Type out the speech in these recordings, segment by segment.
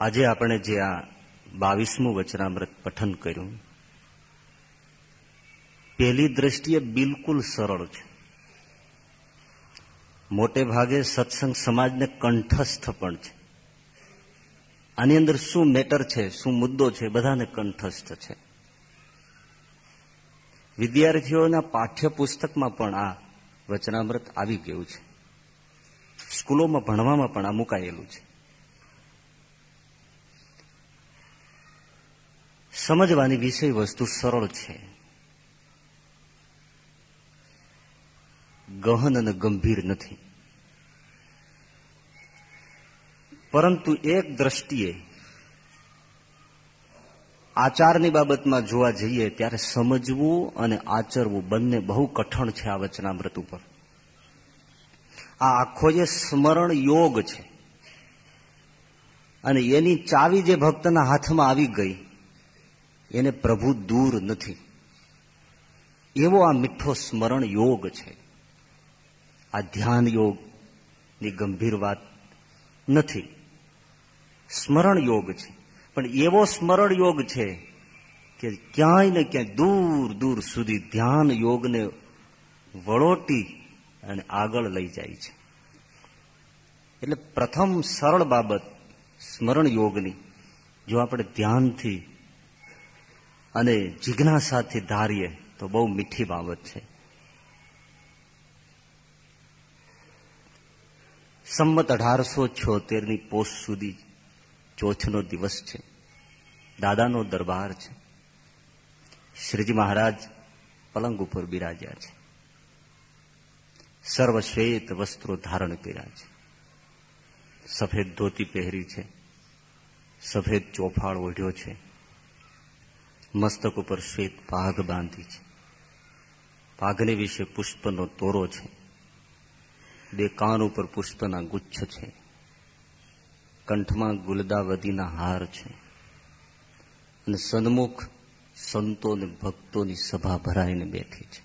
આજે આપણે જે આ બાવીસમું વચનામૃત પઠન કર્યું, પહેલી દ્રષ્ટિએ બિલકુલ સરળ છે. મોટે ભાગે સત્સંગ સમાજને કંઠસ્થ પણ છે. આની અંદર શું મેટર છે, શું મુદ્દો છે, બધાને કંઠસ્થ છે. વિદ્યાર્થીઓના પાઠ્યપુસ્તકમાં પણ આ વચનામૃત આવી ગયું છે. સ્કૂલોમાં ભણવામાં પણ આ મુકાયેલું છે. સમજવાની વિષય વસ્તુ સરળ છે. ગહન અને ગંભીર નથી. પરંતુ એક દ્રષ્ટિએ આચારની બાબતમાં જોવા જઈએ ત્યારે સમજવું અને આચરવું બંને બહુ કઠણ છે આ વચનામૃત ઉપર. આ આખો જે સ્મરણ યોગ છે. અને એની ચાવી જે ભક્તના હાથમાં આવી ગઈ એને પ્રભુ દૂર નથી. એવો આ મીઠો સ્મરણ યોગ છે. આ ધ્યાન યોગની ગંભીર વાત નથી. સ્મરણ યોગ છે. પણ એવો સ્મરણ યોગ છે કે ક્યાંય ને ક્યાંય દૂર દૂર સુધી ધ્યાન યોગને વળોટી અને આગળ લઈ જાય છે. એટલે પ્રથમ સરળ બાબત સ્મરણ યોગની, જો આપણે ધ્યાનથી અને જિજ્ઞાસાથી ધારીએ તો બહુ મીઠી બાબત છે. સંમત અઢારસો છોતેરની પોસ્ટ સુધી ચોથનો દિવસ છે. દાદાનો દરબાર છે. શ્રીજી મહારાજ પલંગ ઉપર બિરાજ્યા છે. સર્વશ્વેત વસ્ત્રો ધારણ કર્યા છે. સફેદ ધોતી પહેરી છે. સફેદ ચોફાળ ઓઢ્યો છે. મસ્તક ઉપર શ્વેત પાઘ બાંધી છે. પાઘને વિશે પુષ્પનો તોરો છે. બે કાન ઉપર પુષ્પના ગુચ્છ છે. કંઠમાં ગુલદાવદીના હાર છે. અને સન્મુખ સંતો અને ભક્તોની સભા ભરાઈને બેઠી છે.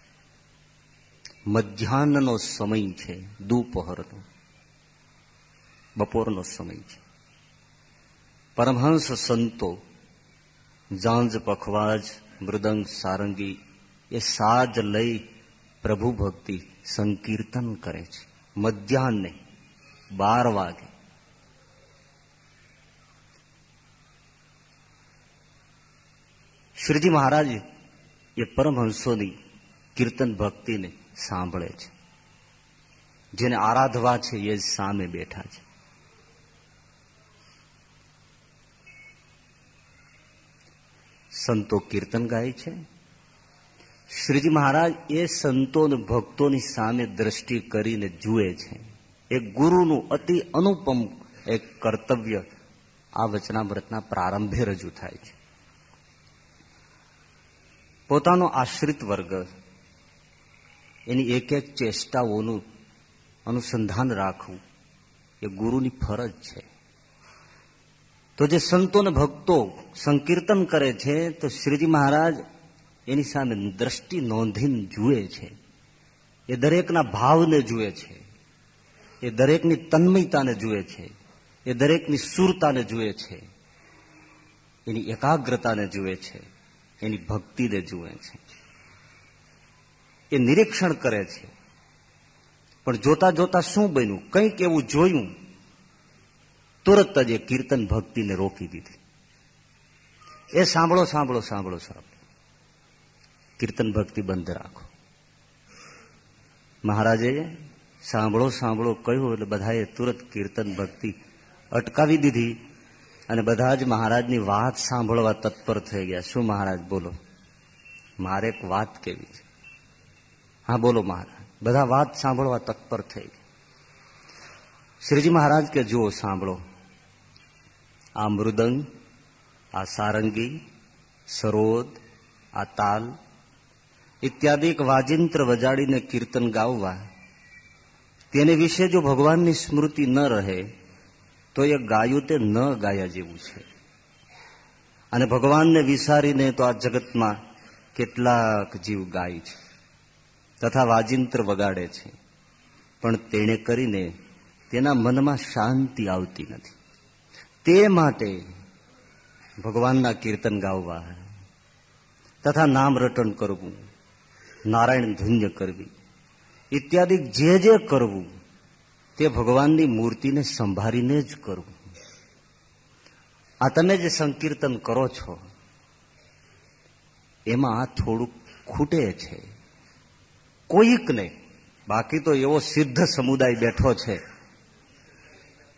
મધ્યાહનનો સમય છે, દુપહરનો. બપોરનો સમય છે. પરમહંસ સંતો જાંજ પખવાજ મૃદંગ સારંગી એ સાજ લઈ પ્રભુ ભક્તિ સંકીર્તન કરે છે મધ્યાહને બાર વાગે શ્રીજી મહારાજ એ પરમહંસોની કીર્તન ભક્તિને સાંભળે છે જેને આરાધવા છે એ સામે બેઠા છે સંતો કીર્તન ગાય છે. શ્રીજી મહારાજ એ સંતો ભક્તોની સામે દ્રષ્ટિ કરીને જુએ છે. એ ગુરુનું અતિ અનુપમ એક કર્તવ્ય આ વચનામૃતના પ્રારંભે રજૂ થાય છે. પોતાનો આશ્રિત વર્ગ એની એક એક ચેષ્ટાઓનું અનુસંધાન રાખવું એ ગુરુની ફરજ છે. તો જે સંતો ને ભક્તો સંકીર્તન કરે છે, તો શ્રીજી મહારાજ એની સામે દ્રષ્ટિ નોંધીને જુએ છે. એ દરેકના ભાવને જુએ છે. એ દરેકની તન્મયતાને જુએ છે. એ દરેકની સુરતાને જુએ છે. એની એકાગ્રતાને જુએ છે. એની ભક્તિને જુએ છે. એ નિરીક્ષણ કરે છે. પણ જોતા જોતા શું બન્યું? કંઈક એવું જોયું તુરત જ એ કીર્તન ભક્તિને રોકી દીધી. એ સાંભળો સાંભળો સાંભળો સાંભળો કીર્તન ભક્તિ બંધ રાખો. મહારાજે સાંભળો સાંભળો કહ્યું એટલે બધાએ તુરત કીર્તન ભક્તિ અટકાવી દીધી અને બધા જ મહારાજની વાત સાંભળવા તત્પર થઈ ગયા. શું મહારાજ બોલો? મારે એક વાત કેવી છે? હા, બોલો મહારાજ. બધા વાત સાંભળવા તત્પર થઈ ગયા. શ્રીજી મહારાજ કે જુઓ, સાંભળો. આ મૃદંગ, આ સારંગી, સરોદ, આ તાલ ઇત્યાદિ એક વાજિંત્ર વજાડીને કીર્તન ગાવવા. તેને વિશે જો ભગવાનની સ્મૃતિ ન રહે, તો એ ગાયું તે ન ગાયા જેવું છે. અને ભગવાનને વિસારીને તો આ જગતમાં કેટલાક જીવ ગાય છે, તથા વાજિંત્ર વગાડે છે. પણ તેણે કરીને તેના મનમાં શાંતિ આવતી નથી. તે માટે ભગવાનના કીર્તન ગાવવા તથા નામ રટન કરવું, નારાયણ ધુન્ય કરવી ઇત્યાદિ જે જે કરવું, તે ભગવાનની મૂર્તિને સંભાળીને જ કરવું. આ તમે જે સંકીર્તન કરો છો, એમાં થોડુંક ખૂટે છે. કોઈકને બાકી તો એવો સિદ્ધ સમુદાય બેઠો છે,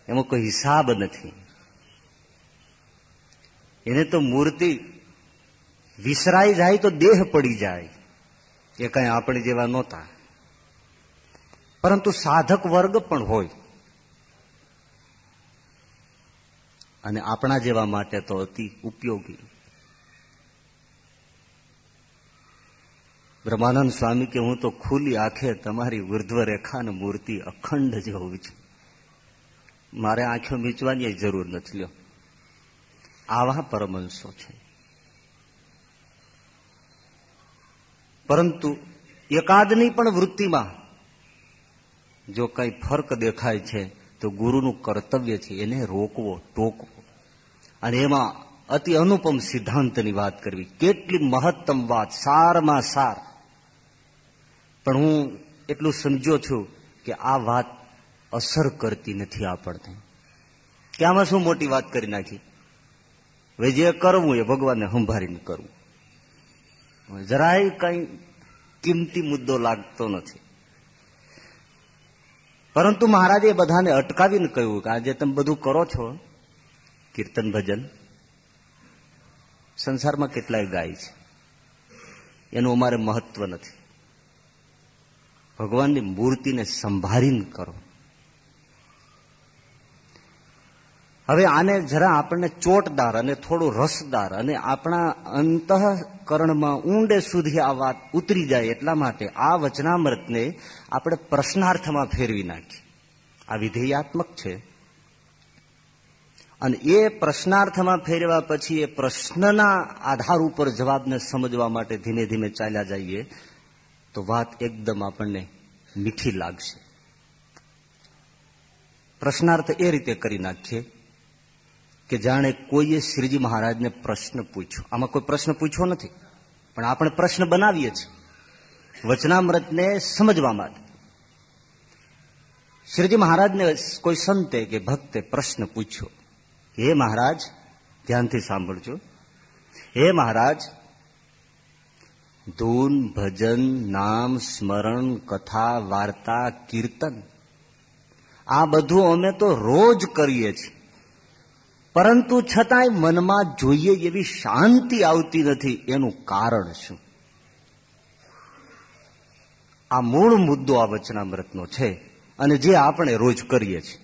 એમાં કોઈ હિસાબ નથી. એને તો મૂર્તિ વિસરાઈ જાય તો દેહ પડી જાય. એ કઈ આપણે જેવા નહોતા. પરંતુ સાધક વર્ગ પણ હોય. અને આપણા જેવા માટે તો અતિ ઉપયોગી. બ્રહ્માનંદ સ્વામી કે હું તો ખુલ્લી આંખે તમારી ઉર્ધ્વ રેખા મૂર્તિ અખંડ જોઉં છું મારે આંખો મીચવાની જરૂર નથી લ્યો. આવા પરમંશો છે. પરંતુ એકાદની પણ વૃત્તિમાં જો કઈ ફર્ક દેખાય છે, તો ગુરુનું કર્તવ્ય છે એને રોકવો, ટોકવો. અને એમાં અતિ અનુપમ સિદ્ધાંતની વાત કરવી. કેટલી મહત્તમ વાત, સારમાં સાર. પણ હું એટલું સમજો છું કે આ વાત અસર કરતી નથી આપણને. કે આમાં શું મોટી વાત કરી નાખી? હવે જે કરવું એ ભગવાનને સંભાળીને કરવું. જરાય કઈ કિંમતી મુદ્દો લાગતો નથી. પરંતુ મહારાજે બધાને અટકાવીને કહ્યું કે આજે તમે બધું કરો છો, કીર્તન ભજન. સંસારમાં કેટલાય ગાય છે. એનું અમારે મહત્વ નથી. ભગવાનની મૂર્તિને સંભાળીને કરો. હવે આને જરા આપણને ચોટદાર અને થોડું રસદાર અને આપણા અંતઃકરણમાં ઊંડે સુધી આ વાત ઉતરી જાય એટલા માટે આ વચનામૃતને આપણે પ્રશ્નાર્થમાં ફેરવી નાખીએ. આ વિધેયાત્મક છે. અને એ પ્રશ્નાર્થમાં ફેરવા પછી એ પ્રશ્નના આધાર ઉપર જવાબને સમજવા માટે ધીમે ધીમે ચાલ્યા જઈએ તો વાત એકદમ આપણને મીઠી લાગશે. પ્રશ્નાર્થ એ રીતે કરી નાખીએ. કે જાણે કોઈએ શ્રીજી મહારાજને પ્રશ્ન પૂછ્યો. આમાં કોઈ પ્રશ્ન પૂછ્યો નથી. પણ આપણે પ્રશ્ન બનાવીએ છીએ. વચનામૃતને સમજવા માટે. શ્રીજી મહારાજને કોઈ સંતે કે ભક્તે પ્રશ્ન પૂછ્યો. હે મહારાજ, ધ્યાનથી સાંભળજો. હે મહારાજ, ધૂન, ભજન, નામ, સ્મરણ, કથા, વાર્તા, કીર્તન, આ બધું અમે તો રોજ કરીએ છીએ. પરંતુ છતાંય મનમાં જોઈએ એવી શાંતિ આવતી નથી, એનું કારણ શું? આ મૂળ મુદ્દો આ વચનામૃતનો છે અને જે આપણે રોજ કરીએ છીએ.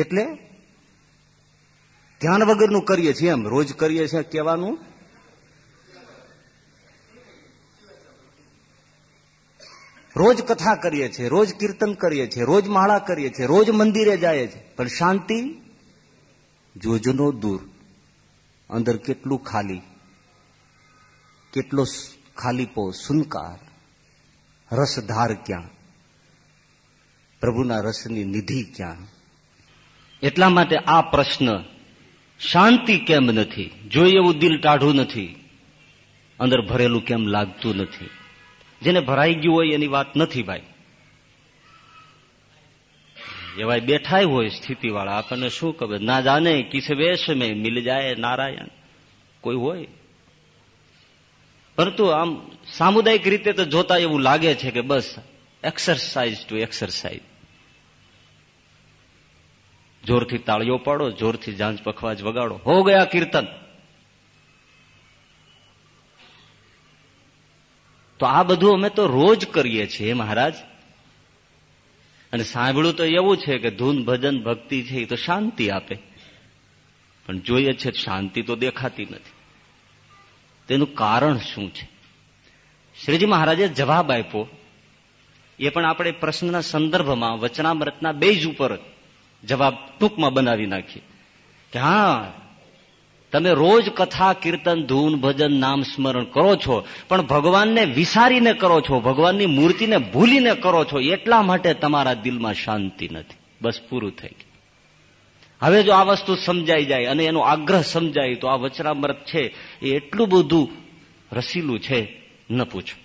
એટલે ધ્યાન વગરનું કરીએ છીએ એમ, રોજ કરીએ છીએ કહેવાનું? રોજ કથા કરીએ છીએ, રોજ કીર્તન કરીએ છીએ, રોજ માળા કરીએ છીએ, રોજ મંદિરે જાય છે. પણ શાંતિ જોજનો દૂર. અંદર કેટલું ખાલી, કેટલો ખાલીપો સુનકાર, રસધાર ક્યાં? પ્રભુના રસની નિધિ ક્યાં? એટલા માટે આ પ્રશ્ન, શાંતિ કેમ નથી? જોઈએ એવું દિલ ટાઢું નથી, અંદર ભરેલું કેમ લાગતું નથી? જેને ભરાઈ ગયું હોય એની વાત નથી ભાઈ. એવા બેઠા હોય સ્થિતિ વાળા આપણને શું ખબર? ના જાને કિસ મેં મિલ જાય નારાયણ. કોઈ હોય? પરંતુ આમ સામુદાયિક રીતે તો જોતા એવું લાગે છે કે બસ એક્સરસાઇઝ ટુ એક્સરસાઇઝ જોરથી તાળીઓ પાડો, જોરથી જાંજ પખવાજ વગાડો. હો ગયા કીર્તન. તો આ બધું અમે તો રોજ કરીએ છીએ મહારાજ. અને સાંભળ્યું તો એવું છે કે ધૂન ભજન ભક્તિ છે, એ તો શાંતિ આપે. પણ જોઈએ છે, શાંતિ તો દેખાતી નથી. તેનું કારણ શું છે? શ્રીજી મહારાજે જવાબ આપ્યો. એ પણ આપણે પ્રશ્નના સંદર્ભમાં, વચનામૃતના બેજ ઉપર જવાબ ટૂંકમાં બનાવી નાખીએ. કે હા તમે રોજ કથા, કીર્તન, ધૂન, ભજન, નામ, સ્મરણ કરો છો, પણ ભગવાનને વિસારીને કરો છો, ભગવાનની મૂર્તિને ભૂલીને કરો છો, એટલા માટે તમારા દિલમાં શાંતિ નથી. બસ પૂરું થઈ ગયું. હવે જો આ વસ્તુ સમજાઈ જાય અને એનો આગ્રહ સમજાય, તો આ વચરામૃત છે, એ એટલું બધું રસીલું છે, ન પૂછો.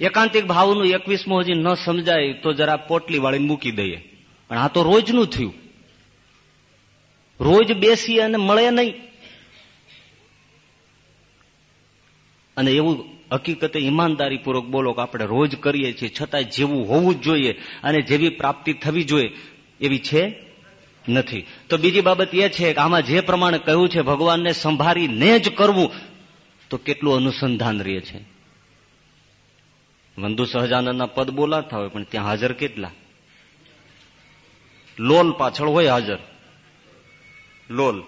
એકાંતિક ભાવનું એકવીસમો હજી ન સમજાય, તો જરા પોટલી વાળી મૂકી દઈએ. પણ આ તો રોજનું થયું. રોજ બેસી અને મળે નહીં. અને એવું હકીકતે ઈમાનદારીપૂર્વક બોલો કે આપણે રોજ કરીએ છીએ છતાં જેવું હોવું જ જોઈએ અને જેવી પ્રાપ્તિ થવી જોઈએ એવી છે નથી. તો બીજી બાબત એ છે કે આમાં જે પ્રમાણે કહ્યું છે, ભગવાનને સંભાળીને જ કરવું, તો કેટલું અનુસંધાન રહે છે? વંદુ સહજાનંદના પદ બોલાતા હોય, પણ ત્યાં હાજર કેટલા? લોલ પાછળ હોય હાજર. લોલ.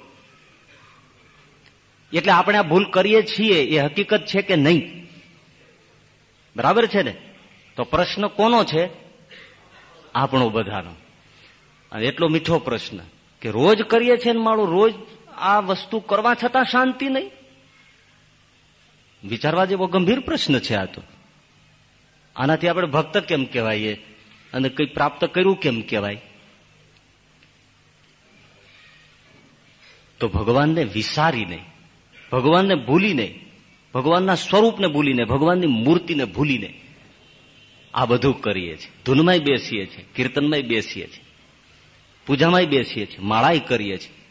એટલે આપણે આ ભૂલ કરીએ છીએ એ હકીકત છે કે નહીં? બરાબર છે ને? તો પ્રશ્ન કોનો છે? આપણો બધાનો. અને એટલો મીઠો પ્રશ્ન કે રોજ કરીએ છીએ ને મારું રોજ આ વસ્તુ કરવા છતાં શાંતિ નહીં? વિચારવા જેવો ગંભીર પ્રશ્ન છે આ તો. આનાથી આપણે ભક્ત કેમ કહેવાય અને કંઈ પ્રાપ્ત કર્યું કેમ કહેવાય? તો ભગવાનને વિસારીને ભગવાનને ભૂલીને ભગવાનના સ્વરૂપને ભૂલીને ભગવાનની મૂર્તિને ભૂલીને આ બધું કરીએ છીએ. ધૂનમાંય બેસીએ છીએ, કીર્તનમાંય બેસીએ છીએ, પૂજામાંય બેસીએ છીએ, માળાય કરીએ છીએ.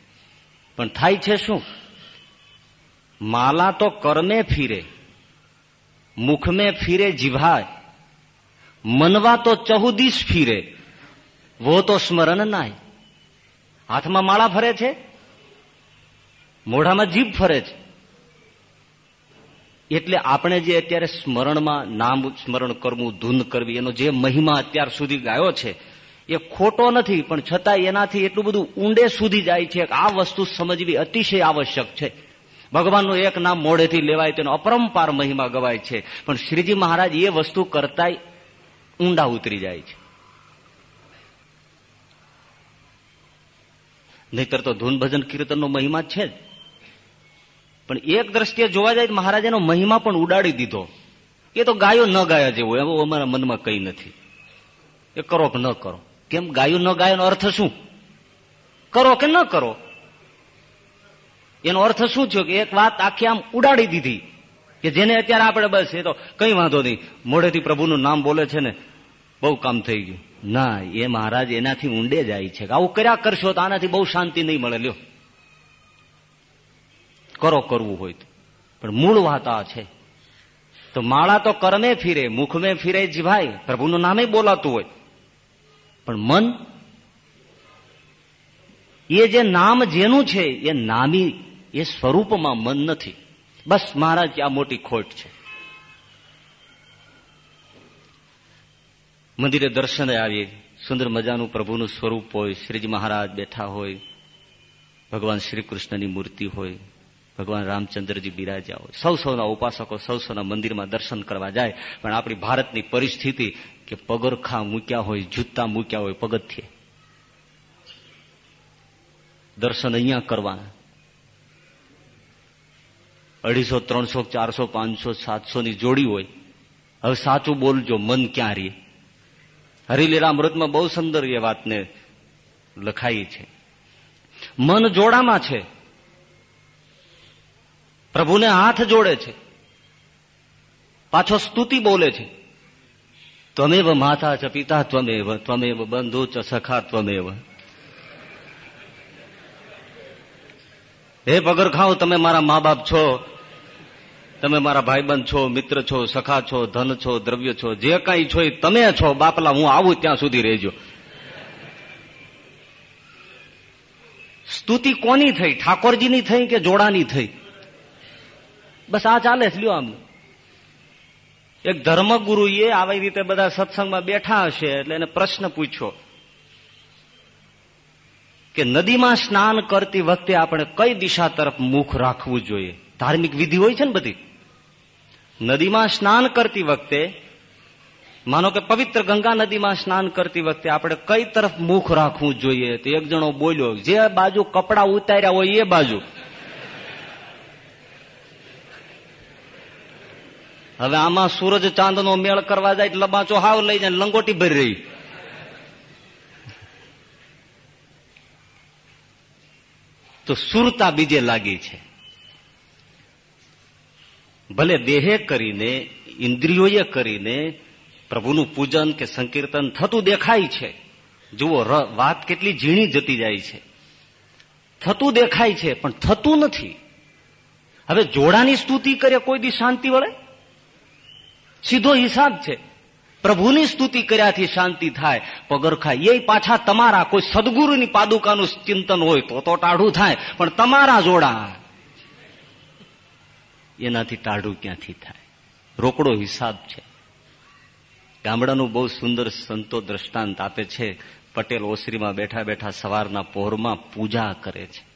પણ થાય છે શું? માલા તો કરમે ફીરે, મુખમે ફીરે જીભાય, મનવા તો ચહુદીશ ફીરે વો તો સ્મરણ નાય. હાથમાં માળા ફરે છે? મોઢામાં જીભ ફરે છે. એટલે આપણે જે અત્યારે સ્મરણમાં નામ સ્મરણ કરવું, ધૂન કરવી, એનો જે મહિમા અત્યાર સુધી ગાયો છે, એ ખોટો નથી, પણ છતાં એનાથી એટલું બધું ઊંડે સુધી જાય છે આ વસ્તુ સમજવી અતિશય આવશ્યક છે. ભગવાનનું એક નામ મોઢેથી લેવાય, તેનો અપરંપાર મહિમા ગવાય છે. પણ શ્રીજી મહારાજ એ વસ્તુ કરતા ઊંડા ઉતરી જાય છે. નહીતર તો ધૂન ભજન કીર્તનનો મહિમા છે જ. પણ એક દ્રષ્ટિએ જોવા જાય મહારાજાનો મહિમા પણ ઉડાડી દીધો. એ તો ગાયો ન ગાયા જેવું, એવું અમારા મનમાં કઈ નથી. એ કરો કે ન કરો. કેમ ગાયું ન ગાયનો અર્થ શું? કરો કે ન કરો? એનો અર્થ શું થયો કે એક વાત આખી આમ ઉડાડી દીધી કે જેને અત્યારે આપણે બસ, એ તો કઈ વાંધો નહીં. મોઢેથી પ્રભુનું નામ બોલે છે ને, બહુ કામ થઈ ગયું. ના, એ મહારાજ એનાથી ઊંડે જાય છે. આવું કર્યા કરશો તો આનાથી બહુ શાંતિ નહીં મળે. લ્યો. કરો કરવું હોય તો. પણ મૂળ વાત છે. તો માળા તો કરમે ફીરે મુખમે ફીરે જીભાઈ પ્રભુનું નામે બોલાતું હોય. પણ મન, એ જે નામ જેનું છે, એ નામી, એ સ્વરૂપમાં મન નથી. બસ મહારાજ, આ મોટી ખોટ છે. મંદિરે દર્શને આવીએ. સુંદર મજાનું પ્રભુનું સ્વરૂપ હોય. શ્રીજી મહારાજ બેઠા હોય. ભગવાન શ્રી કૃષ્ણની મૂર્તિ હોય. ભગવાન રામચંદ્રજી બિરાજ્યા હોય. સૌ સૌના ઉપાસકો સૌ સૌના મંદિરમાં દર્શન કરવા જાય, પણ આપણી ભારતની પરિસ્થિતિ કે પગરખા મૂક્યા હોય, જૂતા મૂક્યા હોય, પગથિયે. દર્શન અહીંયા કરવાના. અઢીસો, ત્રણસો, ચારસો, પાંચસો સાતસો ની જોડી હોય. હવે સાચું બોલજો, મન ક્યાં રે હરિલીલા અમૃતમાં બહુ સુંદર એ વાતને લખાઈ છે. મન જોડામાં છે. પ્રભુને હાથ જોડે છે. પાછો સ્તુતિ બોલે છે. ત્વમેવ માતા ચ પિતા ત્વમેવ ત્વમેવ બંધુ ચ સખા ત્વમેવ. હે પગરખાઓ, તમે મારા મા બાપ છો. તમે મારા ભાઈબંધ છો, મિત્ર છો, સખા છો, ધન છો, દ્રવ્ય છો, જે કઈ છો એ તમે છો. બાપલા, હું આવું ત્યાં સુધી રહેજો. સ્તુતિ કોની થઈ? ઠાકોરજીની થઈ કે જોડાની થઈ? બસ આ ચાલે જ લ્યો આમ. એક ધર્મગુરુએ આવી રીતે બધા સત્સંગમાં બેઠા હશે એટલે એને પ્રશ્ન પૂછ્યો કે નદીમાં સ્નાન કરતી વખતે આપણે કઈ દિશા તરફ મુખ રાખવું જોઈએ? ધાર્મિક વિધિ હોય છે ને બધી. નદીમાં સ્નાન કરતી વખતે, માનો કે પવિત્ર ગંગા નદીમાં સ્નાન કરતી વખતે આપણે કઈ તરફ મુખ રાખવું જોઈએ? તો એક જણો બોલ્યો, જે બાજુ કપડા ઉતાર્યા હોય એ બાજુ. હવે આમાં સૂરજ ચાંદનો મેળ કરવા જાય લબાચો હાવ લઈ જાય લંગોટી ભરી રહી. તો સુરતા બીજે લાગી છે. ભલે દેહે કરીને, ઇન્દ્રિયોએ કરીને પ્રભુનું પૂજન કે સંકીર્તન થતું દેખાય છે. જુઓ વાત કેટલી ઝીણી જતી જાય છે. થતું દેખાય છે, પણ થતું નથી. હવે જોડાની સ્તુતિ કરે કોઈ દી શાંતિ વળે? સીધો હિસાબ છે. પ્રભુની સ્તુતિ કર્યાથી શાંતિ થાય. પગરખા એ પાછા તમારા. કોઈ સદગુરુની પાદુકાનું ચિંતન હોય તો તો ટાઢું થાય. પણ તમારા જોડા એનાથી ટાઢું ક્યાંથી થાય? રોકડો હિસાબ છે. ગામડાનું બહુ સુંદર સંતો દ્રષ્ટાંત આપે છે. પટેલ ઓસરીમાં બેઠા બેઠા સવારના પહોરમાં પૂજા કરે છે.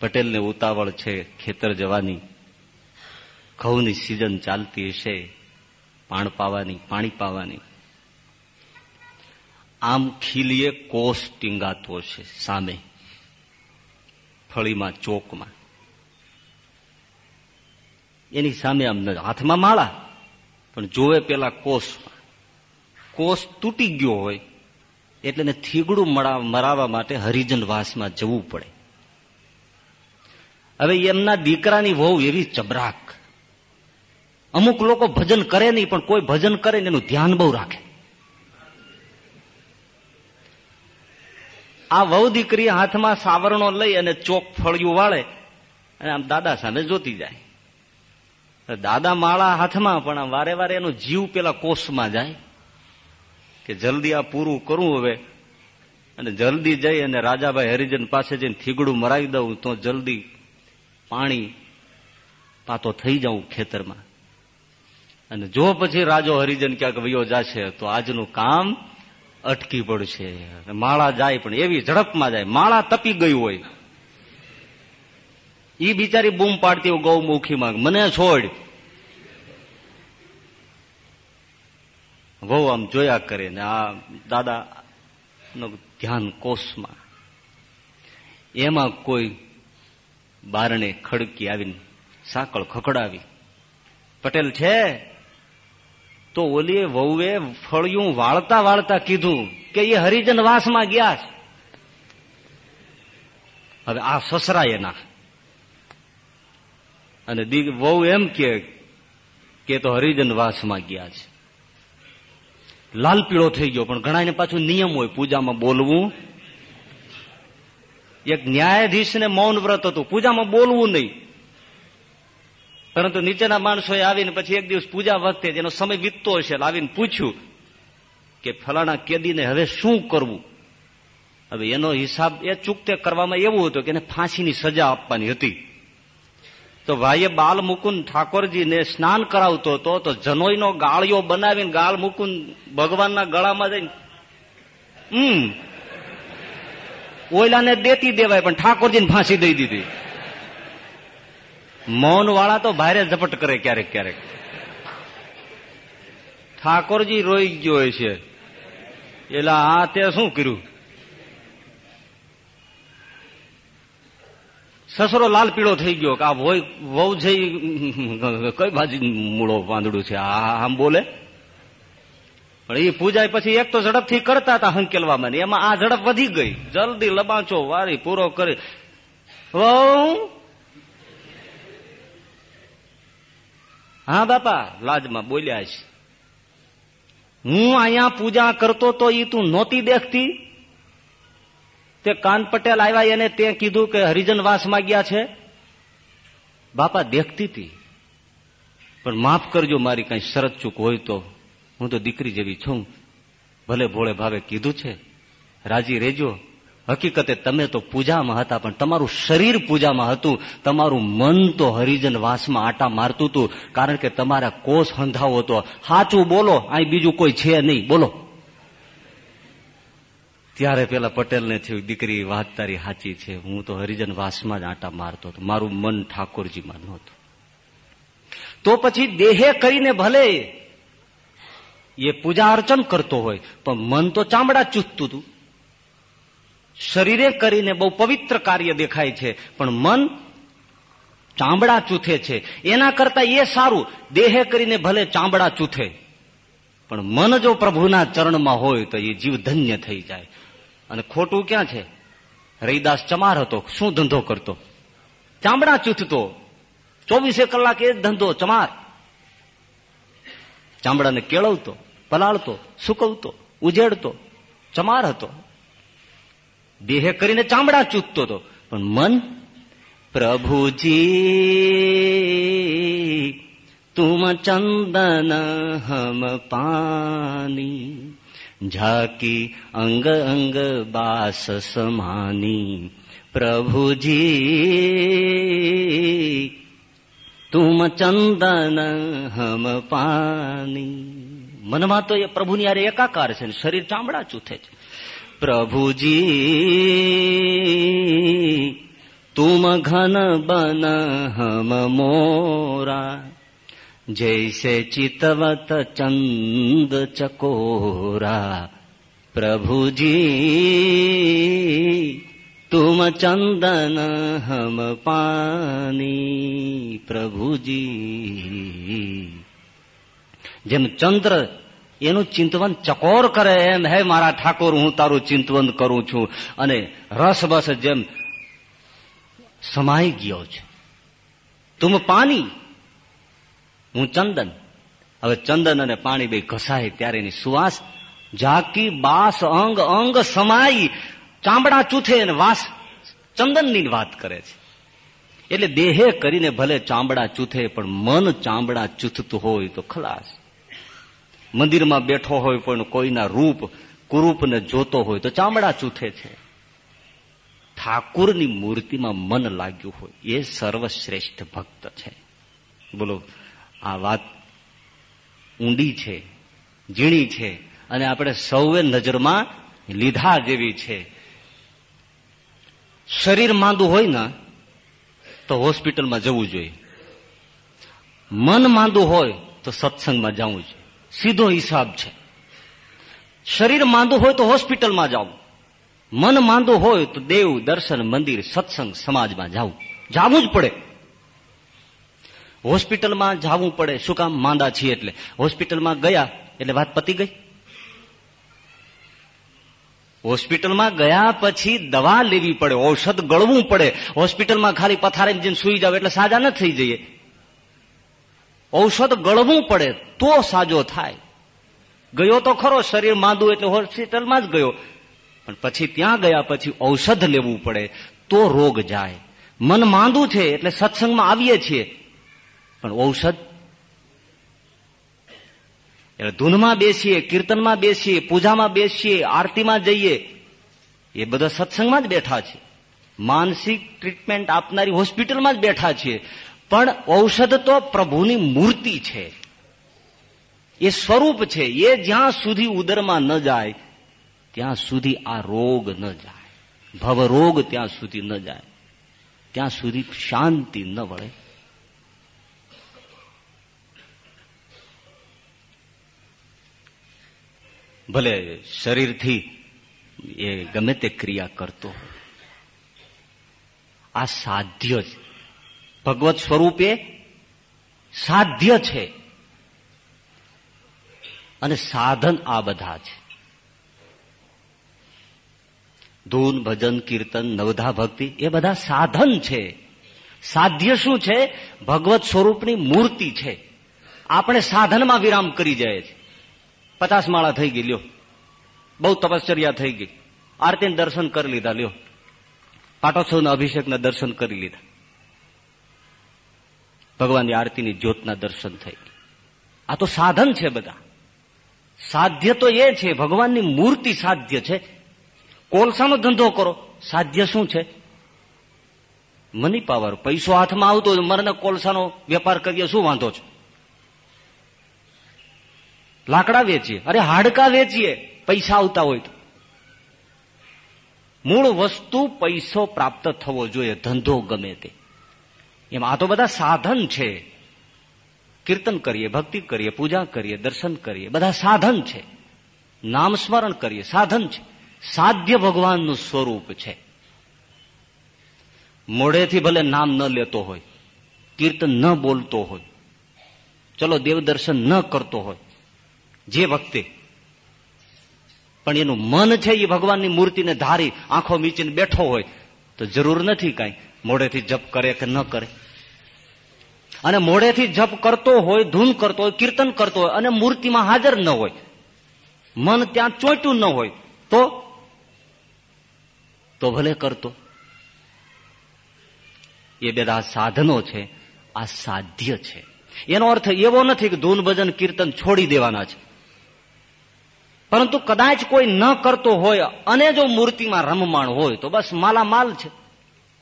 પટેલને ઉતાવળ છે ખેતર જવાની. ઘઉંની સિઝન ચાલતી હશે, પાણ પાવાની, પાણી પાવાની. આમ ખીલીએ કોષ ટીંગાતો છે સામે ફળીમાં ચોકમાં. એની સામે આમ હાથમાં માળા, પણ જોવે પેલા કોષમાં. કોષ તૂટી ગયો હોય, એટલે એને થીગડું મરાવવા માટે હરિજન વાસમાં જવું પડે. હવે એમના દીકરાની વહુ એવી ચબરાક અમુક લોકો ભજન કરે નહીં, પણ કોઈ ભજન કરે ને એનું ધ્યાન બહુ રાખે. આ વહુ દીકરી હાથમાં સાવરણો લઈ અને ચોક ફળિયું વાળે અને આમ દાદા સામે જોતી જાય. દાદા માળા હાથમાં, પણ વારે વારે એનો જીવ પેલા કોષમાં જાય કે જલ્દી આ પૂરું કરવું હવે. અને જલ્દી જઈ અને રાજાભાઈ હરિજન પાસે જઈને થીગડું મરાવી દઉં તો જલ્દી પાણી પાતો થઈ જાઉં ખેતરમાં. અને જો પછી રાજો હરિજન ક્યાંક વયો જશે, તો આજનું કામ અટકી પડશે. માળા જાય પણ એવી ઝડપમાં જાય. માળા તપી ગયું હોય. ઈ બિચારી બૂમ પાડતી હોય ગૌમુખીમાં. મને છોડ. વહુ આમ જોયા કરે ને આ દાદા નો ધ્યાન કોષમાં. એમાં કોઈ બારણે ખડકી આવીને સાંકળ ખખડાવી. પટેલ છે? તો ઓલી વહુએ ફળિયું વાળતા વાળતા કીધું કે એ હરિજન વાસમાં ગયા છે. હવે આ સસરા એના. અને વહુ એમ કે તો હરિજન વાસમાં ગયા છે. લાલ પીળો થઈ ગયો, પણ ઘણા એને પાછું નિયમ હોય પૂજામાં બોલવું. એક ન્યાયાધીશને મૌન વ્રત હતું, પૂજામાં બોલવું નહીં. પરંતુ નીચેના માણસોએ આવીને પછી એક દિવસ પૂજા વખતે જેનો સમય વીતતો હશે આવીને પૂછ્યું કે ફલાણા કેદીને હવે શું કરવું? હવે એનો હિસાબ એ ચૂકતે કરવામાં એવું હતું કે એને ફાંસીની સજા આપવાની હતી. તો ભાઈએ બાલ મુકુંદ ઠાકોરજીને સ્નાન કરાવતો હતો તો જનોઈનો ગાળિયો બનાવીને ગાળ મુકુંદ ભગવાનના ગળામાં જઈને, હમ, ઓયલાને દેતી દેવાય, પણ ઠાકોરજીને ફાંસી દઈ દીધી. મૌન વાળા તો ભારે ઝપટ કરે ક્યારેક ક્યારેક. ઠાકોરજી રોઈ ગયો હોય છે. એટલે આ તે શું કર્યું? સસરો લાલ પીળો થઈ ગયો કે આ વહુ છે કઈ ભાજી મૂળો પાંદડું છે? આ, આમ બોલે? પણ એ પૂજા પછી એક તો ઝડપથી કરતા હતા હંકેલવામાં એમાં આ ઝડપ વધી ગઈ. જલ્દી લબાચો, વારી પૂરો કરી. વહુ હા, બાપા, લાજમાં બોલ્યા છે. હું અહીંયા પૂજા કરતો તો એ તું નહોતી દેખતી? તે કાન પટેલ આવ્યા એને તે કીધું કે હરિજન વાસમાં ગયા છે? બાપા, દેખતી હતી પણ માફ કરજો, મારી કઈ શરત ચૂક હોય તો. હું તો દીકરી જેવી છું. ભલે ભોળે ભાવે કીધું છે. રાજી રેજો હકીકતે તમે તો પૂજામાં હતા, પણ તમારું શરીર પૂજામાં હતું. તમારું મન તો હરિજન વાસમાં આટા મારતું હતું. કારણ કે તમારા કોષ હંધાવો હતો. સાચું બોલો, અહીં બીજું કોઈ છે નહીં. બોલો. ત્યારે પેલા પટેલને થયું, દીકરી વાત તારી સાચી છે. હું તો હરિજન વાસમાં જ આટા મારતો હતો. મારું મન ઠાકોરજીમાં નહોતું. તો પછી દેહે કરીને ભલે એ પૂજા અર્ચન કરતો હોય, પણ મન તો ચામડા ચૂસતું હતું. શરીરે કરીને બહુ પવિત્ર કાર્ય દેખાય છે, પણ મન ચામડા ચૂથે છે. એના કરતા એ સારું, દેહે કરીને ભલે ચામડા ચૂથે. પણ મન જો પ્રભુના ચરણમાં હોય તો એ જીવ ધન્ય થઈ જાય. અને ખોટું ક્યાં છે? રૈદાસ ચમાર હતો, શું ધંધો કરતો? ચામડા ચૂથતો. ચોવીસે કલાક એ જ ધંધો, ચમાર. ચામડાને કેળવતો, પલાળતો, સુકવતો, ઉજેડતો, ચમાર હતો. દેહે કરીને ચામડા ચૂકતો હતો. પણ મન, પ્રભુજી, તુમ ચંદન હમ પાની, ઝાકી અંગ અંગ બાસ સમાની. પ્રભુજી, તુમ ચંદન હમ પાની. મનમાં તો એ પ્રભુની યારે એકાકાર છે શરીર ચામડા ચૂથે છે. પ્રભુજી, તુમ ઘન બન હમ મોરા. જૈસે ચિતવત ચંદ ચકોરા. પ્રભુજી, તુમ ચંદન હમ પાની પ્રભુજી. જેમ ચંદ્ર એનું ચિંતવન ચકોર કરે એમ. હે મારા ઠાકોર, હું તારું ચિંતવન કરું છું. અને રસ બસ જેમ સમાઈ ગયો છે. તુમ પાણી. હું ચંદન. હવે ચંદન અને પાણી બે ઘસાય ત્યારે એની સુવાસ ઝાકી બાસ અંગ અંગ સમાઈ ચામડા ચૂથે અને વાસ ચંદનની વાત કરે છે. એટલે દેહે કરીને ભલે ચામડા ચૂથે, પણ મન ચામડા ચૂથતું હોય તો ખલાસ. મંદિરમાં બેઠો હોય પણ કોઈના રૂપ, કુરૂપને જોતો હોય તો ચામડા ચૂથે છે. ઠાકુરની મૂર્તિમાં મન લાગ્યું હોય, એ સર્વશ્રેષ્ઠ ભક્ત છે. બોલો, આ વાત ઊંડી છે, ઝીણી છે, અને આપણે સૌએ નજરમાં લીધા જેવી છે. શરીર માંદું હોય ને, તો હોસ્પિટલમાં જવું જોઈએ. મન માંદું હોય તો સત્સંગમાં જવું જોઈએ. સીધો હિસાબ છે. શરીર માંદું હોય તો હોસ્પિટલમાં જવું મન માંદું હોય તો દેવ, દર્શન, મંદિર, સત્સંગ, સમાજમાં જવું જવું જ પડે. હોસ્પિટલમાં જવું પડે. શું કામ? માંદા છીએ એટલે. હોસ્પિટલમાં ગયા એટલે વાત પતી ગઈ? હોસ્પિટલમાં ગયા પછી દવા લેવી પડે. ઔષધ ગળવું પડે. હોસ્પિટલમાં ખાલી પથારે જઈને સુઈ જાવ એટલે સાજા ન થઈ જઈએ. ઔષધ ગળવું પડે તો સાજો થાય. ગયો તો ખરો શરીર માંદું એટલે હોસ્પિટલમાં જ ગયો. પણ પછી ત્યાં ગયા પછી ઔષધ લેવું પડે તો રોગ જાય. મન માંદું છે એટલે સત્સંગમાં આવીએ છીએ. પણ ઔષધ? એટલે ધૂનમાં બેસીએ, કીર્તનમાં બેસીએ, પૂજામાં બેસીએ, આરતીમાં જઈએ, એ બધા સત્સંગમાં જ બેઠા છે માનસિક ટ્રીટમેન્ટ આપનારી હોસ્પિટલમાં જ બેઠા છીએ. પણ ઔષધ તો પ્રભુની મૂર્તિ છે. એ સ્વરૂપ છે. એ જ્યાં સુધી ઉદરમાં ન જાય, ત્યાં સુધી આ રોગ ન જાય. ભવરોગ ત્યાં સુધી ન જાય. ત્યાં સુધી શાંતિ ન વળે. ભલે શરીરથી એ ગમે તે ક્રિયા કરતો આ સાધ્ય છે ભગવત સ્વરૂપે સાધ્ય છે. અને સાધન આ બધા છે. ધૂન, ભજન, કીર્તન, નવધા ભક્તિ એ બધા સાધન છે. સાધ્ય શું છે? ભગવત સ્વરૂપની મૂર્તિ છે. આપણે સાધનમાં વિરામ કરી જાય છે. પચાસ માળા થઈ ગઈ, લ્યો. બહુ તપશ્ચર્યા થઈ ગઈ. આરતી દર્શન કરી લીધા, લ્યો. પાટોત્સવના અભિષેકના દર્શન કરી લીધા. ભગવાનની આરતીની જ્યોતના દર્શન થઈ. આ તો સાધન છે બધા. સાધ્ય તો એ છે, ભગવાનની મૂર્તિ સાધ્ય છે. કોલસાનો ધંધો કરો? સાધ્ય શું છે? મની પાવર પૈસો હાથમાં આવતો મરને કોલસાનો વેપાર કરીએ, શું વાંધો છે? લાકડા વેચીએ. અરે હાડકા વેચીએ, પૈસા આવતા હોય તો. મૂળ વસ્તુ પૈસો પ્રાપ્ત થવો જોઈએ, ધંધો ગમે તે. એમ આ તો બધા સાધન છે. કીર્તન કરીએ, ભક્તિ કરીએ, પૂજા કરીએ, દર્શન કરીએ, બધા સાધન છે. નામ સ્મરણ કરીએ, સાધન છે. સાધ્ય ભગવાનનું સ્વરૂપ છે. મોઢેથી ભલે નામ ન લેતો હોય, કીર્તન ન બોલતો હોય, ચલો દેવ દર્શન ન કરતો હોય, જે વખતે. પણ એનું મન છે એ ભગવાનની મૂર્તિને ધારી આંખો મીચીને બેઠો હોય, તો જરૂર નથી કાંઈ મોડેથી જપ કરે કે ન કરે. અને મોડેથી જપ કરતો હોય, ધૂન કરતો હોય, કીર્તન કરતો હોય અને મૂર્તિમાં હાજર ન હોય, મન ત્યાં ચોંટ્યું ન હોય, તો તો ભલે કરતો. એ બધા સાધનો છે, આ સાધ્ય છે. એનો અર્થ એવો નથી કે ધૂન, ભજન, કીર્તન છોડી દેવાના છે. પરંતુ કદાચ કોઈ ન કરતો હોય અને જો મૂર્તિમાં રમમાણ હોય, તો બસ માલામાલ છે.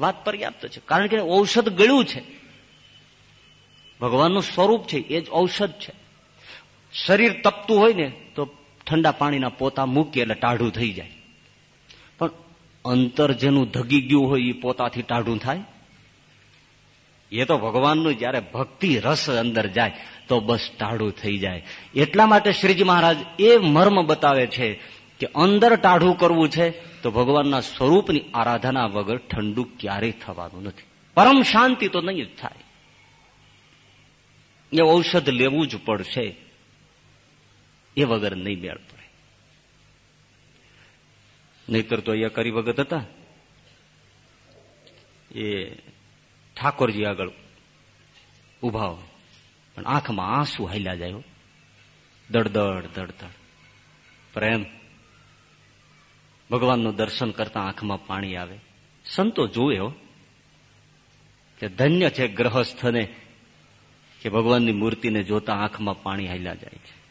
વાત પર્યાપ્ત છે. કારણ કે ઔષધ ગળ્યું છે. ભગવાનનું સ્વરૂપ છે, એ જ ઔષધ છે. શરીર તપતું હોય ને, તો ઠંડા પાણીના પોતા મૂકીએ એટલે ટાઢું થઈ જાય. પણ અંતર જેનું ધગી ગયું હોય એ પોતાથી ટાઢું થાય. એ તો ભગવાનનું જયારે ભક્તિ રસ અંદર જાય, તો બસ ટાઢું થઈ જાય. એટલા માટે શ્રીજી મહારાજ એ મર્મ બતાવે છે કે અંદર ટાઢું કરવું છે, તો ભગવાનના સ્વરૂપની આરાધના વગર ઠંડુ ક્યારેય થવાનું નથી. પરમ શાંતિ તો નહીં જ થાય. એ ઔષધ લેવું જ પડશે. એ વગર નહીં મેળ પડે. નહીતર તો અહીંયા કરી વગત હતા. એ ઠાકોરજી આગળ ઊભા પણ આંખમાં આંસુ હાલ્યા જાય દડદડ દડદડ પ્રેમ ભગવાનનું દર્શન કરતા આંખમાં પાણી આવે. સંતો હો. કે ધન્ય છે ગ્રહસ્થને કે ભગવાનની મૂર્તિને જોતા આંખમાં પાણી હાલ્યા જાય છે.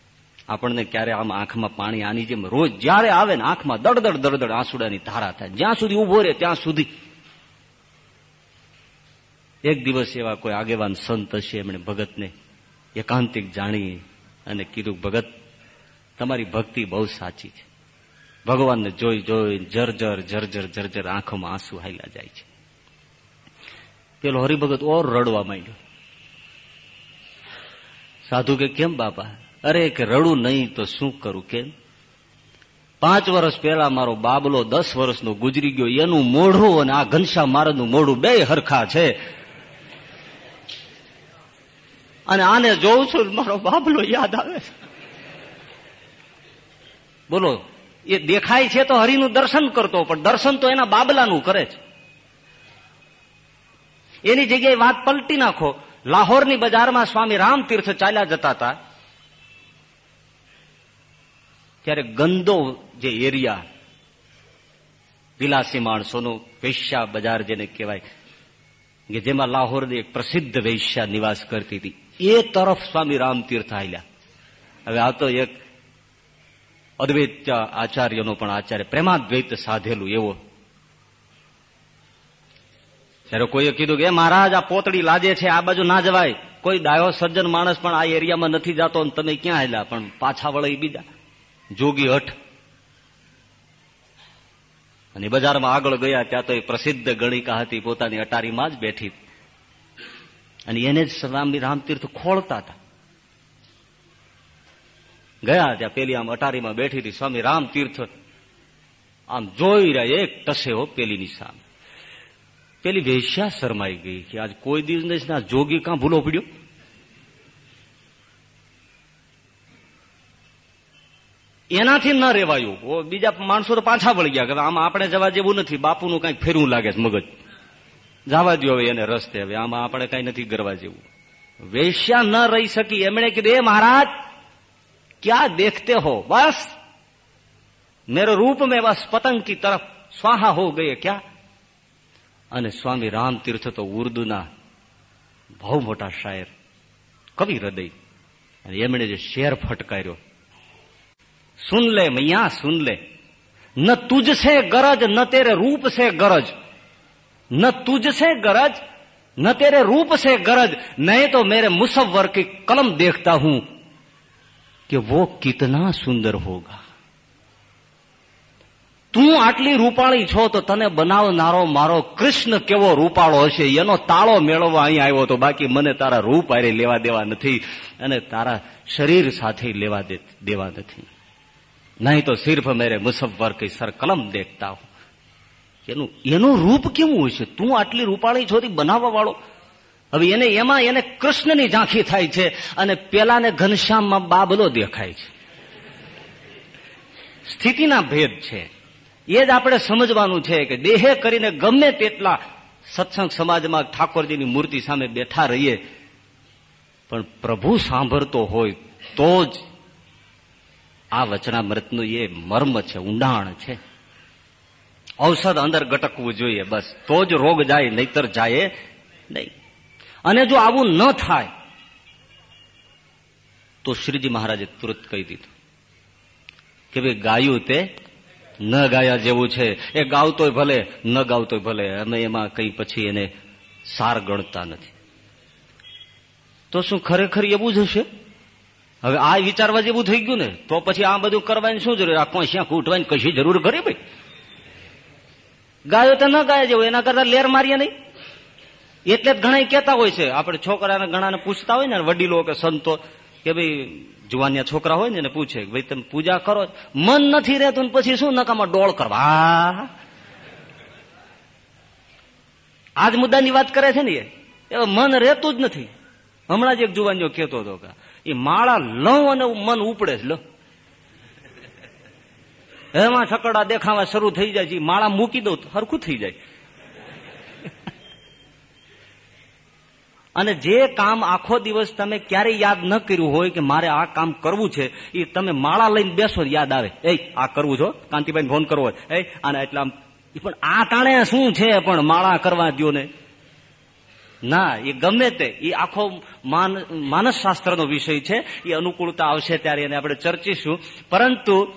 આપણને ક્યારે આમ આંખમાં પાણી આની જેમ રોજ જ્યારે આવે ને આંખમાં દડદડ દડદડ આંસુડાની ધારા થાય. જ્યાં સુધી ઊભો રહે ત્યાં સુધી. એક દિવસ એવા કોઈ આગેવાન સંત હશે એમણે ભગતને એકાંતિક જાણી અને કીધું, ભગત, તમારી ભક્તિ બહુ સાચી છે. ભગવાનને જોઈ જોઈ જર્જર જર્જર જર્જર આંખોમાં આંસુ હાલ્યા જાય છે. પેલો હરિભગત ઓર રડવા માંડ્યો. સાધુ કે, કેમ બાપા? અરે કે રડું નહીં તો શું કરું, કેમ? પાંચ વર્ષ પહેલા મારો બાબલો દસ વર્ષનો ગુજરી ગયો. એનું મોઢું અને આ ઘનશ્યામ મહારાજનું મોઢું બે હરખા છે. અને આને જોઉં છું મારો બાબલો યાદ આવે બોલો, એ દેખાય છે તો હરિનું દર્શન કરતો, પણ દર્શન તો એના બાબલાનું કરે છે. એની જગ્યાએ વાત પલટી નાખો. લાહોરની બજારમાં સ્વામી રામતીર્થ ચાલ્યા જતા હતા, ત્યારે ગંદો જે એરિયા, વિલાસી માણસોનો વૈશ્યા બજાર જેને કહેવાય, કે જેમાં લાહોરની એક પ્રસિદ્ધ વૈશ્યા નિવાસ કરતી હતી, એ તરફ સ્વામી રામતીર્થ આવ્યા હવે આ તો એક અદ્વૈત આચાર્યનો પણ આચાર્ય, પ્રેમાદ્વૈત સાધેલું એવો ત્યારે કોઈએ કીધું કે મહારાજ, આ પોતડી લાજે છે, આ બાજુ ના જવાય. કોઈ ડાયો સજ્જન માણસ પણ આ એરિયામાં નથી જતો અને તમે ક્યાં આવેલા પણ પાછા વળે બીજા. જોગી હઠ. અને બજારમાં આગળ ગયા, ત્યાં તો એ પ્રસિદ્ધ ગણિકા હતી, પોતાની અટારીમાં જ બેઠી. અને એને જ સ્વામી રામતીર્થ ખોળતા હતા. ગયા ત્યાં પેલી આમ અટારીમાં બેઠી હતી, સ્વામી, રામતીર્થ. આમ જોઈ રહ્યા, એક ટસે હો પેલીની સામે. પેલી વેશ્યા શરમાઈ ગઈ કે આજ કોઈ દિવસ ના જોગી કાં ભૂલો પડ્યો? એનાથી ન રેવાયું. બીજા માણસો તો પાછા વળી ગયા કે આમાં આપણે જવા જેવું નથી, બાપુનું કઈ ફેરવું લાગે છે મગજ. જવા દો હવે એને રસ્તે, હવે આમાં આપણે કઈ નથી કરવા જેવું. વેશ્યા ન રહી શકી, એમણે કીધું, એ મહારાજ, ક્યાં દેખતે હો? બસ. મેરો રૂપ મેં બસ પતંગ કી તરફ, સ્વાહા હો ગયે ક્યાં? અને સ્વામી રામ તીર્થ તો ઉર્દુના બહુ મોટા શાયર, કવિ હૃદય. અને એમણે જે શેર ફટકાર્યો, સુન લે મૈયા, સુન લે. ન તુજ છે ગરજ, ન તેરે રૂપ છે ગરજ. ન તુજ છે ગરજ, ન તેરે રૂપ છે ગરજ. મેં તો મેરે મુસવ્વર કી કલમ દેખતા હું કે વો કિતના સુંદર હોગા. તું આટલી રૂપાળી છો તો તને બનાવનારો મારો કૃષ્ણ કેવો રૂપાળો હશે? એનો તાળો મેળવવા અહીં આવ્યો તો બાકી મને તારા રૂપ આરે લેવા દેવા નથી અને તારા શરીર સાથે લેવા દેવા નથી. નહીં તો સિર્ફ મેરે મુસફર કઈ સર કલમ દેખતા એનું એનું રૂપ કેવું હશે તું આટલી રૂપાળી છો બનાવવા વાળો? હવે એને એમાં એને કૃષ્ણની ઝાંખી થાય છે અને પેલાને ઘનશ્યામમાં બાબલો દેખાય છે. સ્થિતિના ભેદ છે. એ જ આપણે સમજવાનું છે કે દેહે કરીને ગમે તેટલા સત્સંગ સમાજમાં ઠાકોરજીની મૂર્તિ સામે બેઠા રહીએ, પણ પ્રભુ સાંભળતો હોય તો જ આ વચનામૃતનું એ મર્મ છે, ઊંડાણ છે. ઔષધ અંદર ગટકવું જોઈએ બસ, તો જ રોગ જાય, નહીતર જાય નહીં. અને જો આવું ન થાય, તો શ્રીજી મહારાજે તુરંત કહી દીધું કે ભાઈ ગાયું તે ન ગાયા જેવું છે. એ ગાવતોય ભલે, ન ગાવતોય ભલે અમે એમાં કઈ પછી એને સાર ગણતા નથી. તો શું ખરેખર એવું જ હશે? હવે આ વિચારવા જેવું થઈ ગયું ને, તો પછી આ બધું કરવાની શું જરૂર? આ કોશિયા કૂટવાની કશી જરૂર કરી ભાઈ? ગાયો તો ન ગાય જેવું, એના કરતા લેર મારીએ નહીં. એટલે જ ઘણા કહેતા હોય છે. આપણે છોકરાને ઘણાને પૂછતા હોય ને, વડીલો કે સંતો, કે ભાઈ જુવાનિયા છોકરા હોય ને એને પૂછે ભાઈ તમે પૂજા કરો? મન નથી રહેતું પછી શું નકામાં ડોળ કરવા? આજ મુદ્દાની વાત કરે છે ને એ. મન રહેતું જ નથી. હમણાં જ એક જુવાનીઓ કહેતો હતો કે એ માળા લઉં અને મન ઉપડે છે, લો. એમાં છકડા દેખાવા શરૂ થઈ જાય છે. માળા મૂકી દઉં હરખું થઈ જાય. અને જે કામ આખો દિવસ તમે ક્યારેય યાદ ન કર્યું હોય કે મારે આ કામ કરવું છે એ તમે માળા લઈને બેસો યાદ આવે. એ આ કરવું છો કાંતિભાઈ ફોન કરવો હોય. એ અને એટલે પણ આ ટાણે શું છે પણ માળા કરવા દો ને? ના એ ગમે તે એ આખો માનસ શાસ્ત્રનો વિષય છે એ અનુકૂળતા આવશે ત્યારે એને આપણે ચર્ચીશું. પરંતુ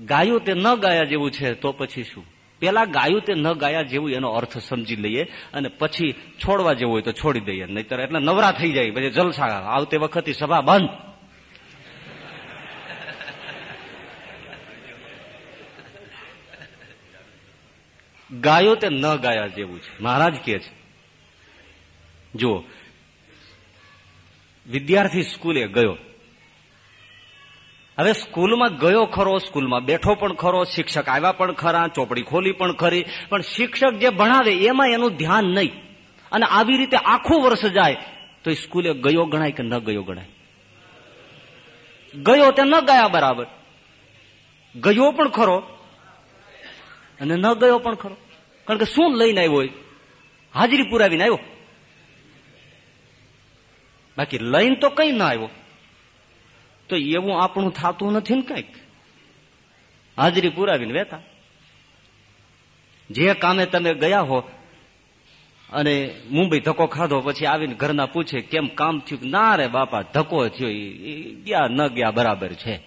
ગાયું તે ન ગાયા જેવું છે તો પછી શું? પેલા ગાયું તે ન ગાયા જેવું એનો અર્થ સમજી લઈએ અને પછી છોડવા જેવું હોય તો છોડી દઈએ. નહીતર એટલે નવરા થઈ જાય, પછી જલસા આવતે વખતે સભા બંધ. ગાયો તે ન ગાયા જેવું છે. મહારાજ કે છે. જુઓ, વિદ્યાર્થી સ્કૂલે ગયો. હવે સ્કૂલમાં ગયો ખરો, સ્કૂલમાં બેઠો પણ ખરો, શિક્ષક આવ્યા પણ ખરા, ચોપડી ખોલી પણ ખરી, પણ શિક્ષક જે ભણાવે એમાં એનું ધ્યાન નહીં. અને આવી રીતે આખું વર્ષ જાય, તો સ્કૂલે ગયો ગણાય કે ન ગયો ગણાય? ગયો તે ન ગયા બરાબર. ગયો પણ ખરો અને ન ગયો પણ ખરો. કારણ કે શું લઈને આવ્યો હાજરી પુરાવીને આવ્યો? બાકી લઈને તો કઈ ના આવ્યો. તો એવું આપણું થતું નથી ને કંઈક. હાજરી પુરાવીને વેતા જે કામે તમે ગયા હો અને મુંબઈ ધક્કો ખાધો પછી આવીને ઘરના પૂછે કેમ કામ થયું ના રે બાપા, ધક્કો થયો. ગયા ન ગયા બરાબર છે.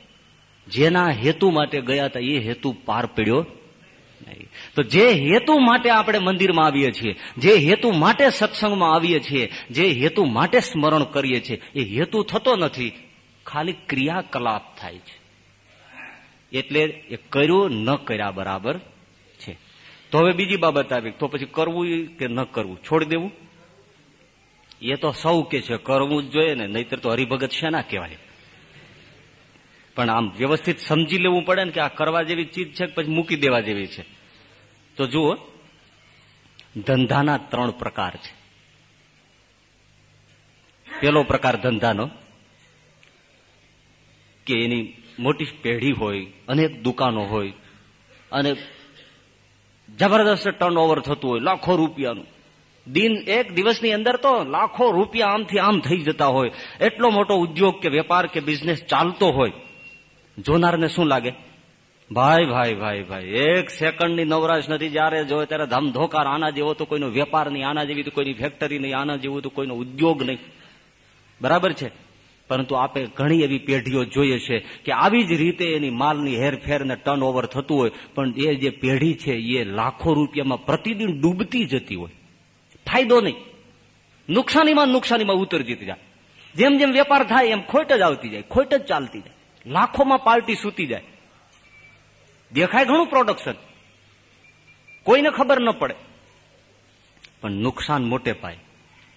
જેના હેતુ માટે ગયા હતા એ હેતુ પાર પડ્યો તો જે હેતુ માટે આપણે મંદિરમાં આવીએ છીએ, જે હેતુ માટે સત્સંગમાં આવીએ છીએ, જે હેતુ માટે સ્મરણ કરીએ છીએ, એ હેતુ થતો નથી. ખાલી ક્રિયાકલાપ થાય છે. એટલે એ કર્યું ન કર્યા બરાબર છે. તો હવે બીજી બાબત આવી, તો પછી કરવું કે ન કરવું? છોડી દેવું? એ તો સૌ કે છે, કરવું જ જોઈએ ને, નહીતર તો હરિભગત છે ના કહેવાય? પણ આમ વ્યવસ્થિત સમજી લેવું પડે ને કે આ કરવા જેવી ચીજ છે પછી મૂકી દેવા જેવી છે. તો જુઓ, ધંધાના ત્રણ પ્રકાર છે. પેલો પ્રકાર ધંધાનો કે એની મોટી પેઢી હોય, અનેક દુકાનો હોય, અને જબરદસ્ત ટર્ન ઓવર થતું હોય, લાખો રૂપિયાનું. દિન એક દિવસની અંદર તો લાખો રૂપિયા આમથી આમ થઈ જતા હોય. એટલો મોટો ઉદ્યોગ કે વેપાર કે બિઝનેસ ચાલતો હોય. જોનારને શું લાગે? ભાઈ ભાઈ ભાઈ ભાઈ, એક સેકન્ડની નવરાશ નથી. જયારે જોયે ત્યારે ધમધોકાર આના જેવો તો કોઈનો વેપાર નહીં, આના જેવી તો કોઈની ફેક્ટરી નહીં, આના જેવું તો કોઈનો ઉદ્યોગ નહીં. બરાબર છે? પરંતુ આપણે ઘણી એવી પેઢીઓ જોઈએ છે કે આવી જ રીતે એની માલની હેરફેર ને ટર્ન ઓવર થતું હોય, પણ એ જે પેઢી છે, એ લાખો રૂપિયામાં પ્રતિદિન ડૂબતી જતી હોય. ફાયદો નહીં. નુકસાનીમાં નુકસાનીમાં ઉતરતી જાય. જેમ જેમ વેપાર થાય, એમ ખોટ જ આવતી જાય, ખોટ જ ચાલતી જાય. લાખોમાં પાર્ટી સૂતી જાય. દેખાય ઘણું પ્રોડક્શન કોઈને ખબર ન પડે. પણ નુકસાન મોટે પાય.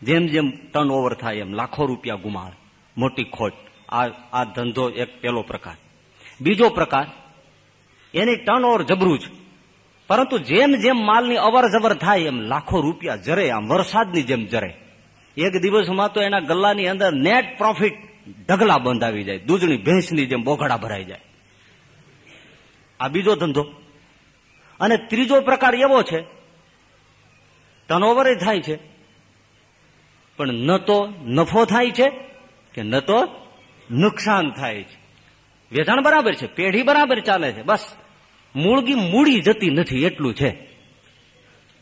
જેમ જેમ ટર્ન ઓવર થાય, એમ લાખો રૂપિયા ગુમાવે. મોટી ખોટ. આ આ ધંધો એક પેલો પ્રકાર. બીજો પ્રકાર, એની ટર્ન ઓવર જબરું છે પરંતુ જેમ જેમ માલની અવર જવર થાય એમ લાખો રૂપિયા જરે, આમ વરસાદની જેમ જરે. એક દિવસમાં તો એના ગલ્લાની અંદર નેટ પ્રોફિટ ઢગલા બંધાવી જાય, દૂધની ભેંસની જેમ બોઘડા ભરાઈ જાય. આ બીજો ધંધો. અને ત્રીજો પ્રકાર એવો છે ટર્નઓવર થાય છે. પણ ન તો નફો થાય છે કે ન તો નુકસાન થાય છે. વેચાણ બરાબર છે, પેઢી બરાબર ચાલે છે. બસ, મૂળગી મૂડી જતી નથી, એટલું છે.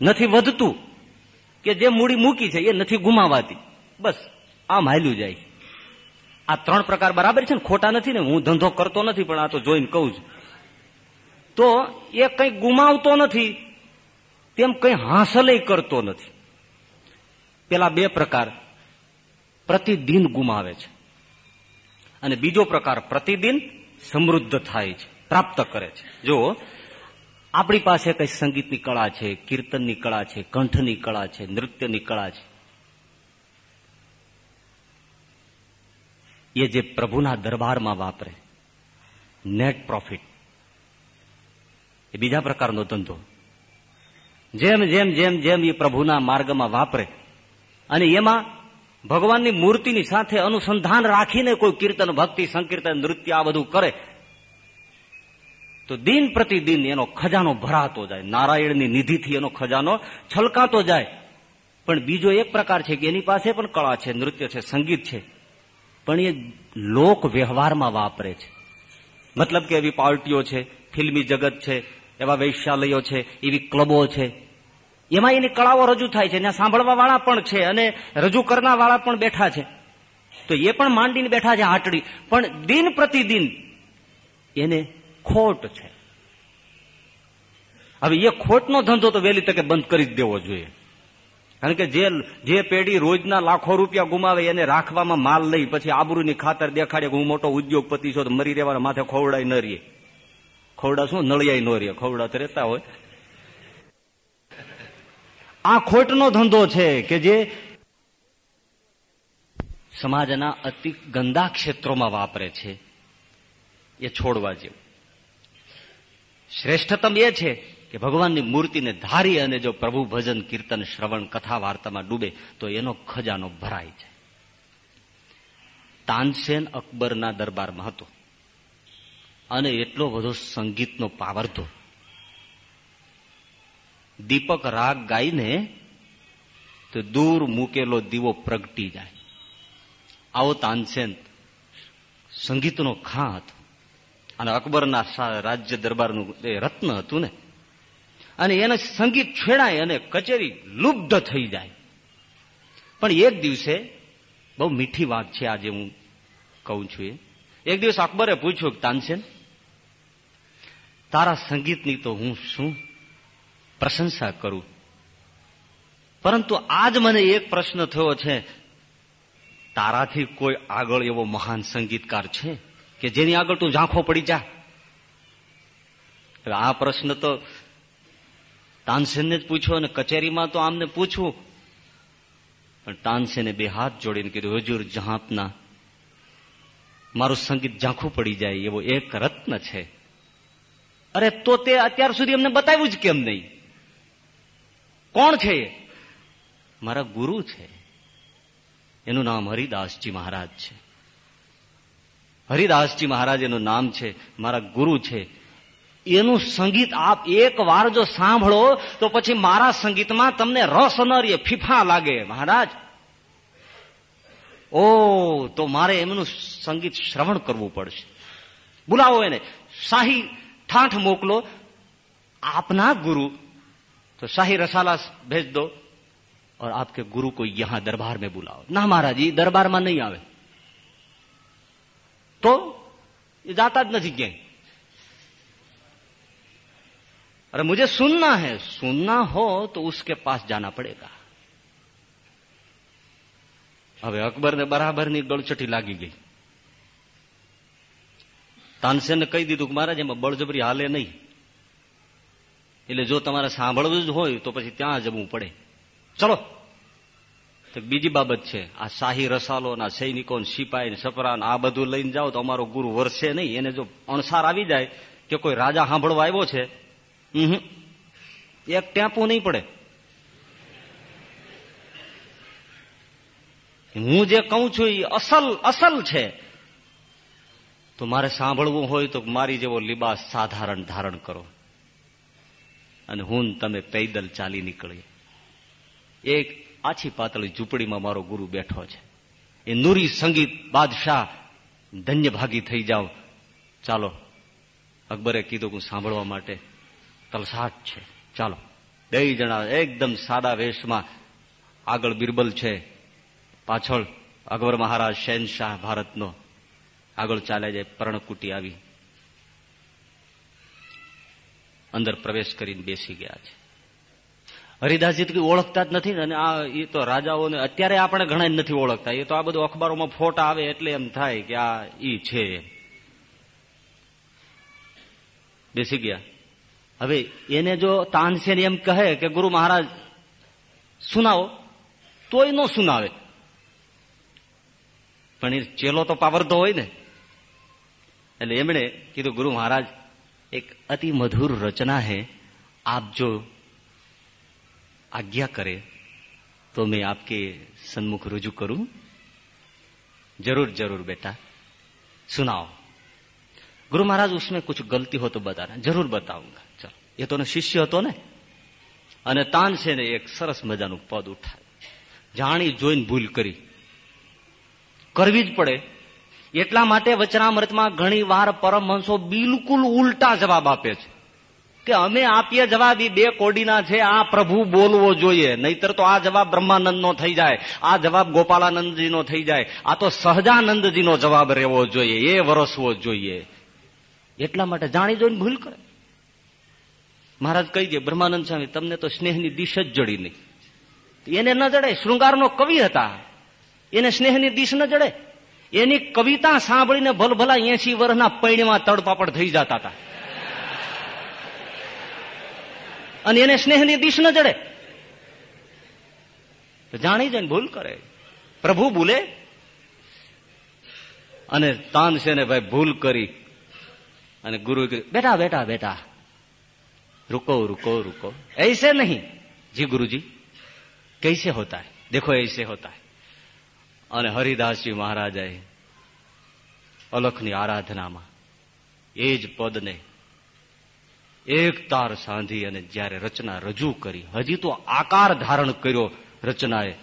નથી વધતું કે જે મૂડી મૂકી છે, એ નથી ગુમાવાતી. બસ, આમ હાલ્યું જાય આ ત્રણ પ્રકાર બરાબર છે ને, ખોટા નથી ને, હું ધંધો કરતો નથી, પણ આ તો જોઈને કહું છું. તો એ કંઈ ગુમાવતો નથી, તેમ કંઈ હાંસલય કરતો નથી. પેલા બે પ્રકાર. પ્રતિદિન ગુમાવે છે. અને બીજો પ્રકાર પ્રતિદિન સમૃદ્ધ થાય છે, પ્રાપ્ત કરે છે. જો આપણી પાસે કઈ સંગીતની કળા છે, કીર્તનની કળા છે, કંઠની કળા છે, નૃત્યની કળા છે. એ જે પ્રભુના દરબારમાં વાપરે નેટ પ્રોફિટ એ બીજા પ્રકારનો ધંધો. જેમ જેમ જેમ જેમ એ પ્રભુના માર્ગમાં વાપરે, અને એમાં ભગવાનની મૂર્તિની સાથે અનુસંધાન રાખીને કોઈ કીર્તન, ભક્તિ, સંકીર્તન, નૃત્ય આ બધું કરે, તો દિન પ્રતિદિન એનો ખજાનો ભરાતો જાય. નારાયણની નિધિથી એનો ખજાનો છલકાતો જાય. પણ બીજો એક પ્રકાર છે કે એની પાસે પણ કળા છે, નૃત્ય છે, સંગીત છે. પણ એ લોક વ્યવહારમાં વાપરે છે. મતલબ કે એવી પાર્ટીઓ છે, ફિલ્મી જગત છે, એવા વૈશ્યાલયો છે, એવી ક્લબો છે. એમાં એની કળાઓ રજૂ થાય છે, ત્યાં સાંભળવા વાળા પણ છે અને રજૂ કરનાર વાળા પણ બેઠા છે. તો એ પણ માંડીને બેઠા છે હાટડી. પણ દિન પ્રતિદિન એને ખોટ છે. હવે એ ખોટનો ધંધો તો વહેલી તકે બંધ કરી જ દેવો જોઈએ. કારણ કે જે જે પેઢી રોજના લાખો રૂપિયા ગુમાવે એને રાખવામાં માલ લઈ, પછી આબરૂની ખાતર દેખાડે હું મોટો ઉદ્યોગપતિ છો, તો મરી રહેવાના માથે ખોવડાય ન રહીએ. ખોવડા શું? નળિયાય ન રહીએ. ખોવડા તો રહેતા હોય. આ ખોટનો ધંધો છે કે જે સમાજના અતિ ગંદા ક્ષેત્રોમાં વાપરે છે. એ છોડવા જેવું. શ્રેષ્ઠતમ એ છે કે ભગવાનની મૂર્તિને ધારી અને જો પ્રભુ ભજન, કીર્તન, શ્રવણ, કથા, વાર્તામાં ડૂબે, તો એનો ખજાનો ભરાય છે. તાનસેન અકબરના દરબારમાં હતો. અને એટલો બધો સંગીતનો પાવરધો દીપક રાગ ગાઈને તો દૂર મૂકેલો દીવો પ્રગટી જાય. આવો તાનસેન સંગીતનો ખાં હતો. અને અકબરના રાજ્ય દરબારનું એ રત્ન હતું ને. અને એને સંગીત છેડાય અને કચેરી લુબ્ધ થઈ જાય. પણ એક દિવસે, બહુ મીઠી વાત છે આજે હું કહું છું એ. એક દિવસ અકબરે પૂછ્યું તાનસેન, તારા સંગીતની તો હું શું પ્રશંસા કરું. પરંતુ આજ મને એક પ્રશ્ન થયો છે, તારાથી કોઈ આગળ એવો મહાન સંગીતકાર છે કે જેની આગળ તું ઝાંખો પડી જા? આ પ્રશ્ન તો તાનસેનને જ પૂછ્યો અને કચેરીમાં તો આમને પૂછવું પણ તાનસેને બે હાથ જોડીને કીધું, હજુર જહાપના, મારું સંગીત ઝાંખું પડી જાય એવો એક રત્ન છે. અરે તો તે અત્યાર સુધી અમને બતાવ્યું જ કેમ નહીં? કોણ છે મારા ગુરુ છે. એનું નામ હરિદાસજી મહારાજ છે. હરિદાસજી મહારાજ એનું નામ છે, મારા ગુરુ છે. એનું સંગીત આપ એક વાર જો સાંભળો, તો પછી મારા સંગીતમાં તમને રસ ન રહે ફીફા લાગે, મહારાજ. ઓ, તો મારે એમનું સંગીત શ્રવણ કરવું પડશે. બોલાવો એને. શાહી ઠાઠ મોકલો. આપના ગુરુ तो शाही रसाला भेज दो और आपके गुरु को यहां दरबार में बुलाओ ना महाराज ये दरबार में नहीं आवे तो ये जाता नहीं क्यां अरे मुझे सुनना है सुनना हो तो उसके पास जाना પડેગા હવે અકબરને બરાબરની ગળચટી લાગી ગઈ તાનસેને કહી દીધું કે મહારાજ એમાં બળજબરી હાલે નહીં એટલે જો તમારે સાંભળવું જ હોય તો પછી ત્યાં જવું પડે. ચલો. તો બીજી બાબત છે, આ શાહી રસાલો ના સૈનિકો સિપાહી સપરા આ બધું લઈને જાઓ તો અમારો ગુરુ વરસે નહીં. એને જો અણસાર આવી જાય કે કોઈ રાજા સાંભળવા આવ્યો છે એક ટેપું નહીં પડે. હું જે કહું છું એ અસલ અસલ છે. તો મારે સાંભળવું હોય તો મારી જેવો લિબાસ સાધારણ ધારણ કરો. અને હું તમે પૈદલ ચાલી નીકળીએ. એક આછી પાતળી ઝૂંપડીમાં મારો ગુરુ બેઠો છે. એ નૂરી સંગીત બાદશાહ ધન્ય ભાગી થઈ જાઓ. ચાલો, અકબરે કીધું હું સાંભળવા માટે તલસાટ છે. ચાલો, બે જણા એકદમ સાદા વેશમાં આગળ બિરબલ છે. પાછળ અકબર મહારાજ શહેનશાહ ભારતનો આગળ ચાલે જાય, પર્ણકુટી આવી. અંદર પ્રવેશ કરીને બેસી ગયા છે. હરિદાસજી તો ઓળખતા જ નથી અને આ એ તો રાજાઓને અત્યારે આપણે ઘણા નથી ઓળખતા. એ તો આ બધું અખબારોમાં ફોટા આવે એટલે એમ થાય કે આ ઈ છે બેસી ગયા. હવે એને જો તાનસેન એમ કહે કે ગુરુ મહારાજ, સુનાવો. તોય ન સુનાવે. પણ એ ચેલો તો પાવરતો હોય ને. એટલે એમણે કીધું, ગુરુ મહારાજ એક અતિ મધુર રચના હે આપ જો आज्ञा करे तो मैं आपके सन्मुख रुजू करूं जरूर जरूर बेटा सुनाओ गुरु महाराज उसमें कुछ गलती हो तो बताना जरूर बताऊंगा चलो એ તો શિષ્ય હતો ને અને તાનસેને એક સરસ મજાનું પદ ઉઠાવ્યું જાણી જોઈને ભૂલ કરી કરવી જ પડે એટલા માટે વચનામૃતમાં ઘણી વાર પરમહંસો બિલકુલ ઉલટા જવાબ આપે છે. કે અમે આપીએ જવાબ એ બે કોડીના છે, આ પ્રભુ બોલવો જોઈએ. નહીતર તો આ જવાબ બ્રહ્માનંદનો થઈ જાય, આ જવાબ ગોપાલાનંદજીનો થઈ જાય, આ તો સહજાનંદજીનો જવાબ રહેવો જોઈએ, એ વરસવો જોઈએ. એટલા માટે જાણી જોઈને ભૂલ કરે. મહારાજ કહી દે, બ્રહ્માનંદ સ્વામી, તમને તો સ્નેહની દિશ જ જડી નહીં. એને ન જડે શૃંગારનો કવિ હતા. એને સ્નેહની દિશ ન જડે એની કવિતા સાંભળીને ભલભલા એસી વર્ષના પૈણીમાં તડપાપડ થઈ જતા હતા. અને એને સ્નેહની દિશ ન જડે જાણી જઈને ભૂલ કરે. પ્રભુ ભૂલે. અને તાન ભાઈ ભૂલ કરી. અને ગુરુ બેટા બેટા બેટા, રૂકો રૂકો રૂકો. એસે નહીં. જી ગુરુજી, કૈસે હોતા દેખો એસે હોતા અને હરિદાસજી મહારાજાએ અલખની આરાધનામાં એ જ પદને એક તાર સાંધી અને જ્યારે રચના રજૂ કરી, હજી તો આકાર ધારણ કર્યો રચનાએ.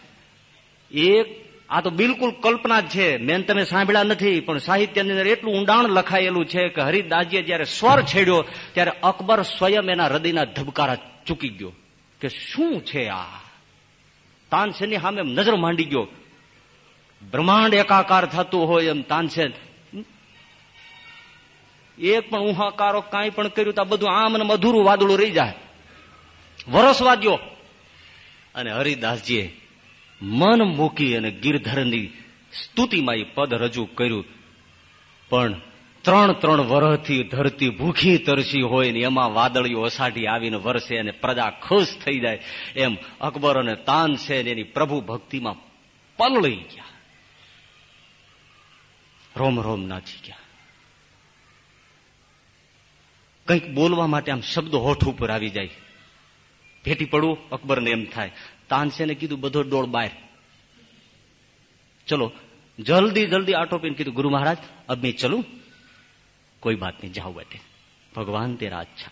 એક, આ તો બિલકુલ કલ્પના જ છે. મેન તમે સાંભળ્યા નથી, પણ સાહિત્યની અંદર એટલું ઊંડાણ લખાયેલું છે કે હરિદાસજીએ જયારે સ્વર છેડ્યો, ત્યારે અકબર સ્વયં એના હૃદયના ધબકારા ચૂકી ગયો કે શું છે આ? તાનસેની સામે નજર માંડી ગયો. બ્રહ્માંડ એકાકાર થતું હોય એમ તાનસેન એક પણ ઉહાકારો કાંઈ પણ કર્યું તો બધું આમ ને મધુરું વાદળું રહી જાય. વરસવા દો અને હરિદાસજીએ મન મૂકી અને ગિરધરની સ્તુતિમાં એ પદ રજૂ કર્યું. પણ ત્રણ ત્રણ વરહથી ધરતી ભૂખી તરસી હોય ને એમાં વાદળીઓ અષાઢી આવીને વરસે અને પ્રજા ખુશ થઈ જાય. એમ અકબર અને તાનસેન એની પ્રભુ ભક્તિમાં પલળી ગયા. રોમ રોમ ના ગયા. કંઈક બોલવા માટે આમ શબ્દ હોઠ ઉપર આવી જાય. ભેટી પડવું, અકબરને એમ થાય. તાનસેને કીધું, બધો ડોળ બહાર ચલો, જલ્દી જલ્દી આટો પીને કીધું, ગુરુ મહારાજ, અબ મેં ચલું. કોઈ વાત નહીં જાઉં બેટે ભગવાન તેરા અચ્છા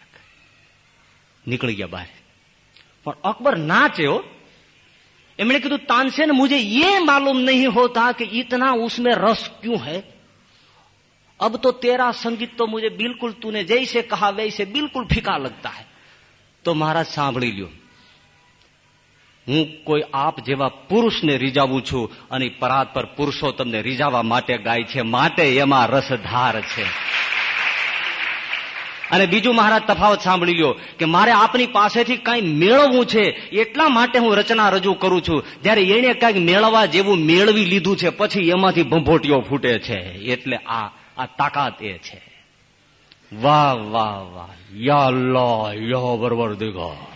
નીકળી ગયા બહાર. પણ અકબર ના ચયો એમણે કીધું, તાનસેન, મુજે એ માલુમ નહીં હોતા કે ઇતના ઉસમે રસ ક્યુ હૈ? अब तो तेरा संगीत तो मुझे बिल्कुल तूने जैसे कहा वैसे बिल्कुल फीका लगता है તો મહારાજ સાંભળી લ્યો હું કોઈ આપ જેવા પુરુષને રીઝાવું છું અને પરાત પર પુરુષો તમને રીઝાવા માટે ગાય છે માટે એમાં રસધાર છે અને બીજું મહારાજ તફાવત સાંભળી લ્યો કે મારે આપની પાસેથી કઈ મેળવવું છે એટલા માટે હું રચના રજૂ કરું છું જયારે એને કઈક મેળવવા જેવું મેળવી લીધું છે પછી એમાંથી ભંભોટીઓ ફૂટે છે એટલે આ આ તાકાત એ છે. વાહ વાહ વાહ. યા લો યો બરોબર દેખો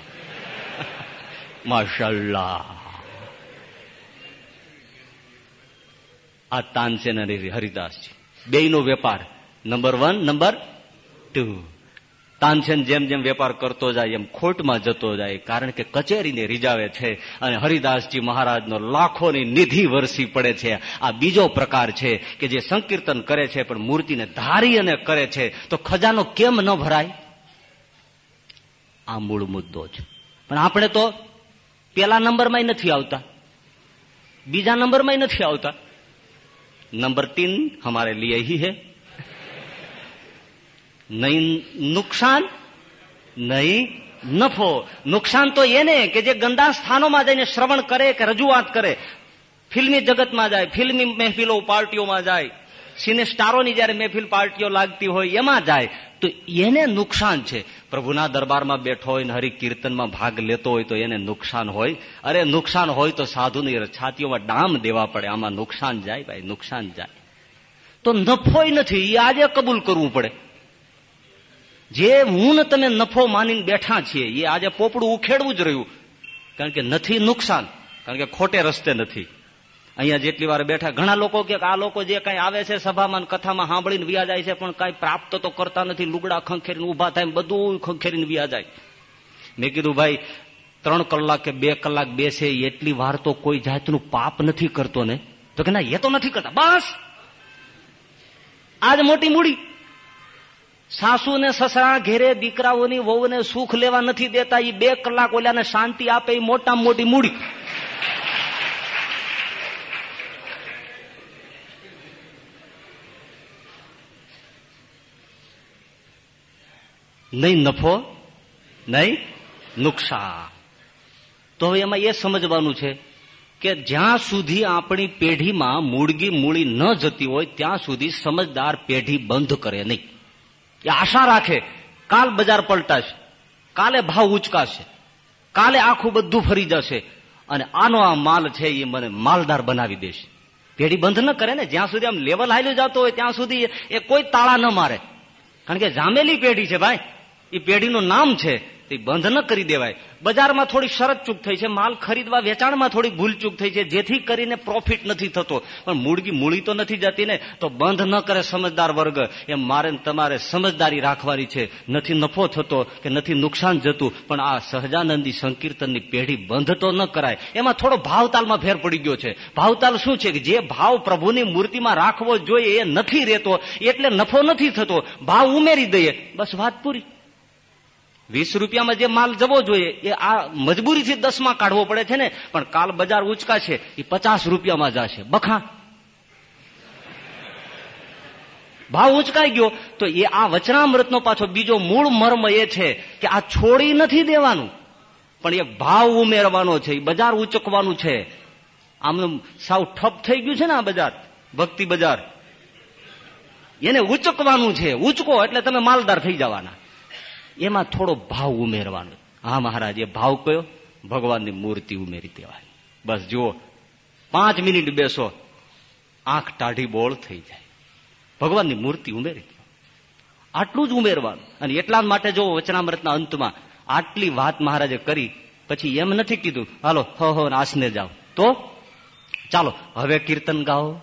માશાલ્લા. આ તાનસેન અને હરિદાસજી બે નો વેપાર. Number one, number two. Tansen જેમ જેમ વેપાર કરતો જાય, એમ ખોટમાં જતો જાય. કારણ કે કચેરીને રીજાવે છે અને હરિદાસજી મહારાજનો લાખોની નિધિ વરસી પડે છે. આ બીજો પ્રકાર છે કે જે સંકીર્તન કરે છે, પણ મૂર્તિને ધારી અને કરે છે, તો ખજાનો કેમ ન ભરાય? આ મૂળ મુદ્દો છે. પણ આપણે તો પેલા નંબરમાં નથી આવતા. બીજા નંબરમાં નથી આવતા. નંબર તીન હમારે લીએ હી. है નહીં નુકસાન નહીં નફો. નુકસાન તો એને કે જે ગંદા સ્થાનોમાં જઈને શ્રવણ કરે કે રજૂઆત કરે. ફિલ્મી જગતમાં જાય, ફિલ્મી મહેફિલો પાર્ટીઓમાં જાય. સિને સ્ટારોની જયારે મહેફિલ પાર્ટીઓ લાગતી હોય એમાં જાય. તો એને નુકસાન છે. પ્રભુના દરબારમાં બેઠો હોય ને હરિ કીર્તનમાં ભાગ લેતો હોય તો એને નુકસાન હોય. અરે નુકસાન હોય તો સાધુની છાતીઓમાં ડામ દેવા પડે. આમાં નુકસાન જાય, ભાઈ, નુકસાન જાય. તો નફોય નથી. એ આજે કબૂલ કરવું પડે. જે હું ને તમે નફો માનીને બેઠા છીએ, એ આજે પોપડું ઉખેડવું જ રહ્યું. કારણ કે નથી નુકસાન, કારણ કે ખોટે રસ્તે નથી. અહીંયા જેટલી વાર બેઠા, ઘણા લોકો કે આ લોકો જે કઈ આવે છે સભામાં કથામાં સાંભળીને વ્યા જાય છે, પણ કઈ પ્રાપ્ત તો કરતા નથી, લુગડા ખંખેરીને ઊભા થાય બધું ખંખેરીને વ્યા જાય. મેં કીધું, ભાઈ, ત્રણ કલાક કે બે કલાક બેસે, એટલી વાર તો કોઈ જાતનું પાપ નથી કરતો ને? તો કે, ના, એ તો નથી કરતા, બસ. આજ મોટી મૂડી. સાસુ ને સસરા ઘેરે દીકરાઓની વહુને સુખ લેવા નથી દેતા એ બે કલાક ઓલાને શાંતિ આપે એ મોટામાં મોટી મૂડી. નહીં નફો, નહીં નુકસાન. તો હવે એમાં એ સમજવાનું છે કે જ્યાં સુધી આપણી પેઢીમાં મૂળગી મૂળી ન જતી હોય, ત્યાં સુધી સમજદાર પેઢી બંધ કરે નહીં. એ આશા રાખે, કાલ બજાર પલટાશે, કાલે ભાવ ઉચકાશે, કાલે આખું બધું ફરી જશે, અને આનો આ માલ છે એ મને માલદાર બનાવી દેશે. પેઢી બંધ ન કરે ને, જ્યાં સુધી આમ લેવલ હાલ્યું જતો હોય, ત્યાં સુધી એ કોઈ તાળા ન મારે. કારણ કે જામેલી પેઢી છે ભાઈ, એ પેઢીનું નામ છે તે બંધ ન કરી દેવાય. બજારમાં થોડી શરત ચૂક થઈ છે, માલ ખરીદવા વેચાણમાં થોડી ભૂલ ચૂક થઈ છે, જેથી કરીને પ્રોફિટ નથી થતો. પણ મૂળગી મૂળી તો નથી જતી ને, તો બંધ ન કરે સમજદાર વર્ગ. એમ મારે તમારે સમજદારી રાખવાની છે. નથી નફો થતો કે નથી નુકસાન જતું, પણ આ સહજાનંદી સંકીર્તનની પેઢી બંધ તો ન કરાય. એમાં થોડો ભાવતાલમાં ફેર પડી ગયો છે. ભાવતાલ શું છે કે જે ભાવ પ્રભુની મૂર્તિમાં રાખવો જોઈએ એ નથી રહેતો, એટલે નફો નથી થતો. ભાવ ઉમેરી દઈએ. બસ વાત પૂરી. વીસ રૂપિયામાં જે માલ જવો જોઈએ, એ આ મજબૂરીથી દસમાં કાઢવો પડે છે ને? પણ કાલ બજાર ઉચકા છે એ પચાસ રૂપિયામાં જશે. બખા. ભાવ ઉચકાઈ ગયો, તો એ આ વચનામૃતનો પાછો બીજો મૂળ મર્મ એ છે કે આ છોડી નથી દેવાનું, પણ એક ભાવ ઉમેરવાનો છે, એ બજાર ઉચકવાનું છે. આમ સાવ ઠપ થઈ ગયું છે ને આ બજાર, ભક્તિ બજાર. એને ઉચકવાનું છે. ઉચકો એટલે તમે માલદાર થઈ જવાના. એમાં થોડો ભાવ ઉમેરવાનો. હા, મહારાજ એ ભાવ કયો? ભગવાનની મૂર્તિ ઉમેરી દેવાની બસ જુઓ, પાંચ મિનિટ બેસો, આંખ ટાઢી બોળ થઈ જાય. ભગવાનની મૂર્તિ ઉમેરી દો. આટલું જ ઉમેરવાનું. અને એટલા માટે જો વચનામૃતના અંતમાં આટલી વાત મહારાજે કરી, પછી એમ નથી કીધું, હાલો, હો હો આસને જાઓ. તો, ચાલો, હવે કીર્તન ગાઓ.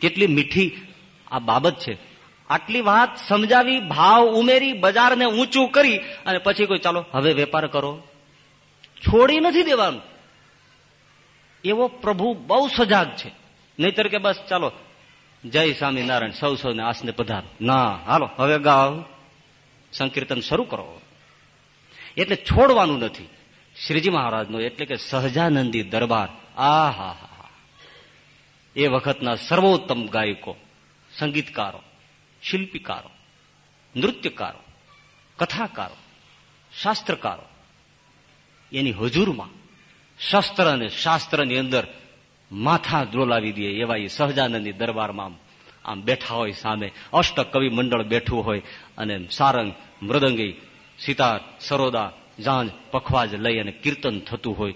કેટલી મીઠી આ બાબત છે. આટલી વાત સમજાવી, ભાવ ઉમેરી, બજારને ઊંચું કરી અને પછી કોઈ, ચાલો, હવે વેપાર કરો. છોડી નથી દેવાનું. એવો પ્રભુ બહુ સજાગ છે. નહીતર કે બસ, ચાલો, જય સ્વામિનારાયણ, સૌ સૌને આસને પધારો. ના, હાલો, હવે ગાવ સંકીર્તન શરૂ કરો. એટલે છોડવાનું નથી. શ્રીજી મહારાજનો એટલે કે સહજાનંદી દરબાર. આ હા હા એ વખતના સર્વોત્તમ ગાયકો, સંગીતકારો. શિલ્પીકારો નૃત્યકારો કથાકારો શાસ્ત્રકારો એની હજુરમાં શસ્ત્ર અને શાસ્ત્રની અંદર માથા ડોલાવી દે એવા એ સહજાનંદની દરબારમાં આમ બેઠા હોય સામે અષ્ટ કવિ મંડળ બેઠું હોય અને સારંગ મૃદંગી સિતાર સરોદા જાંજ પખવાજ લઈ અને કીર્તન થતું હોય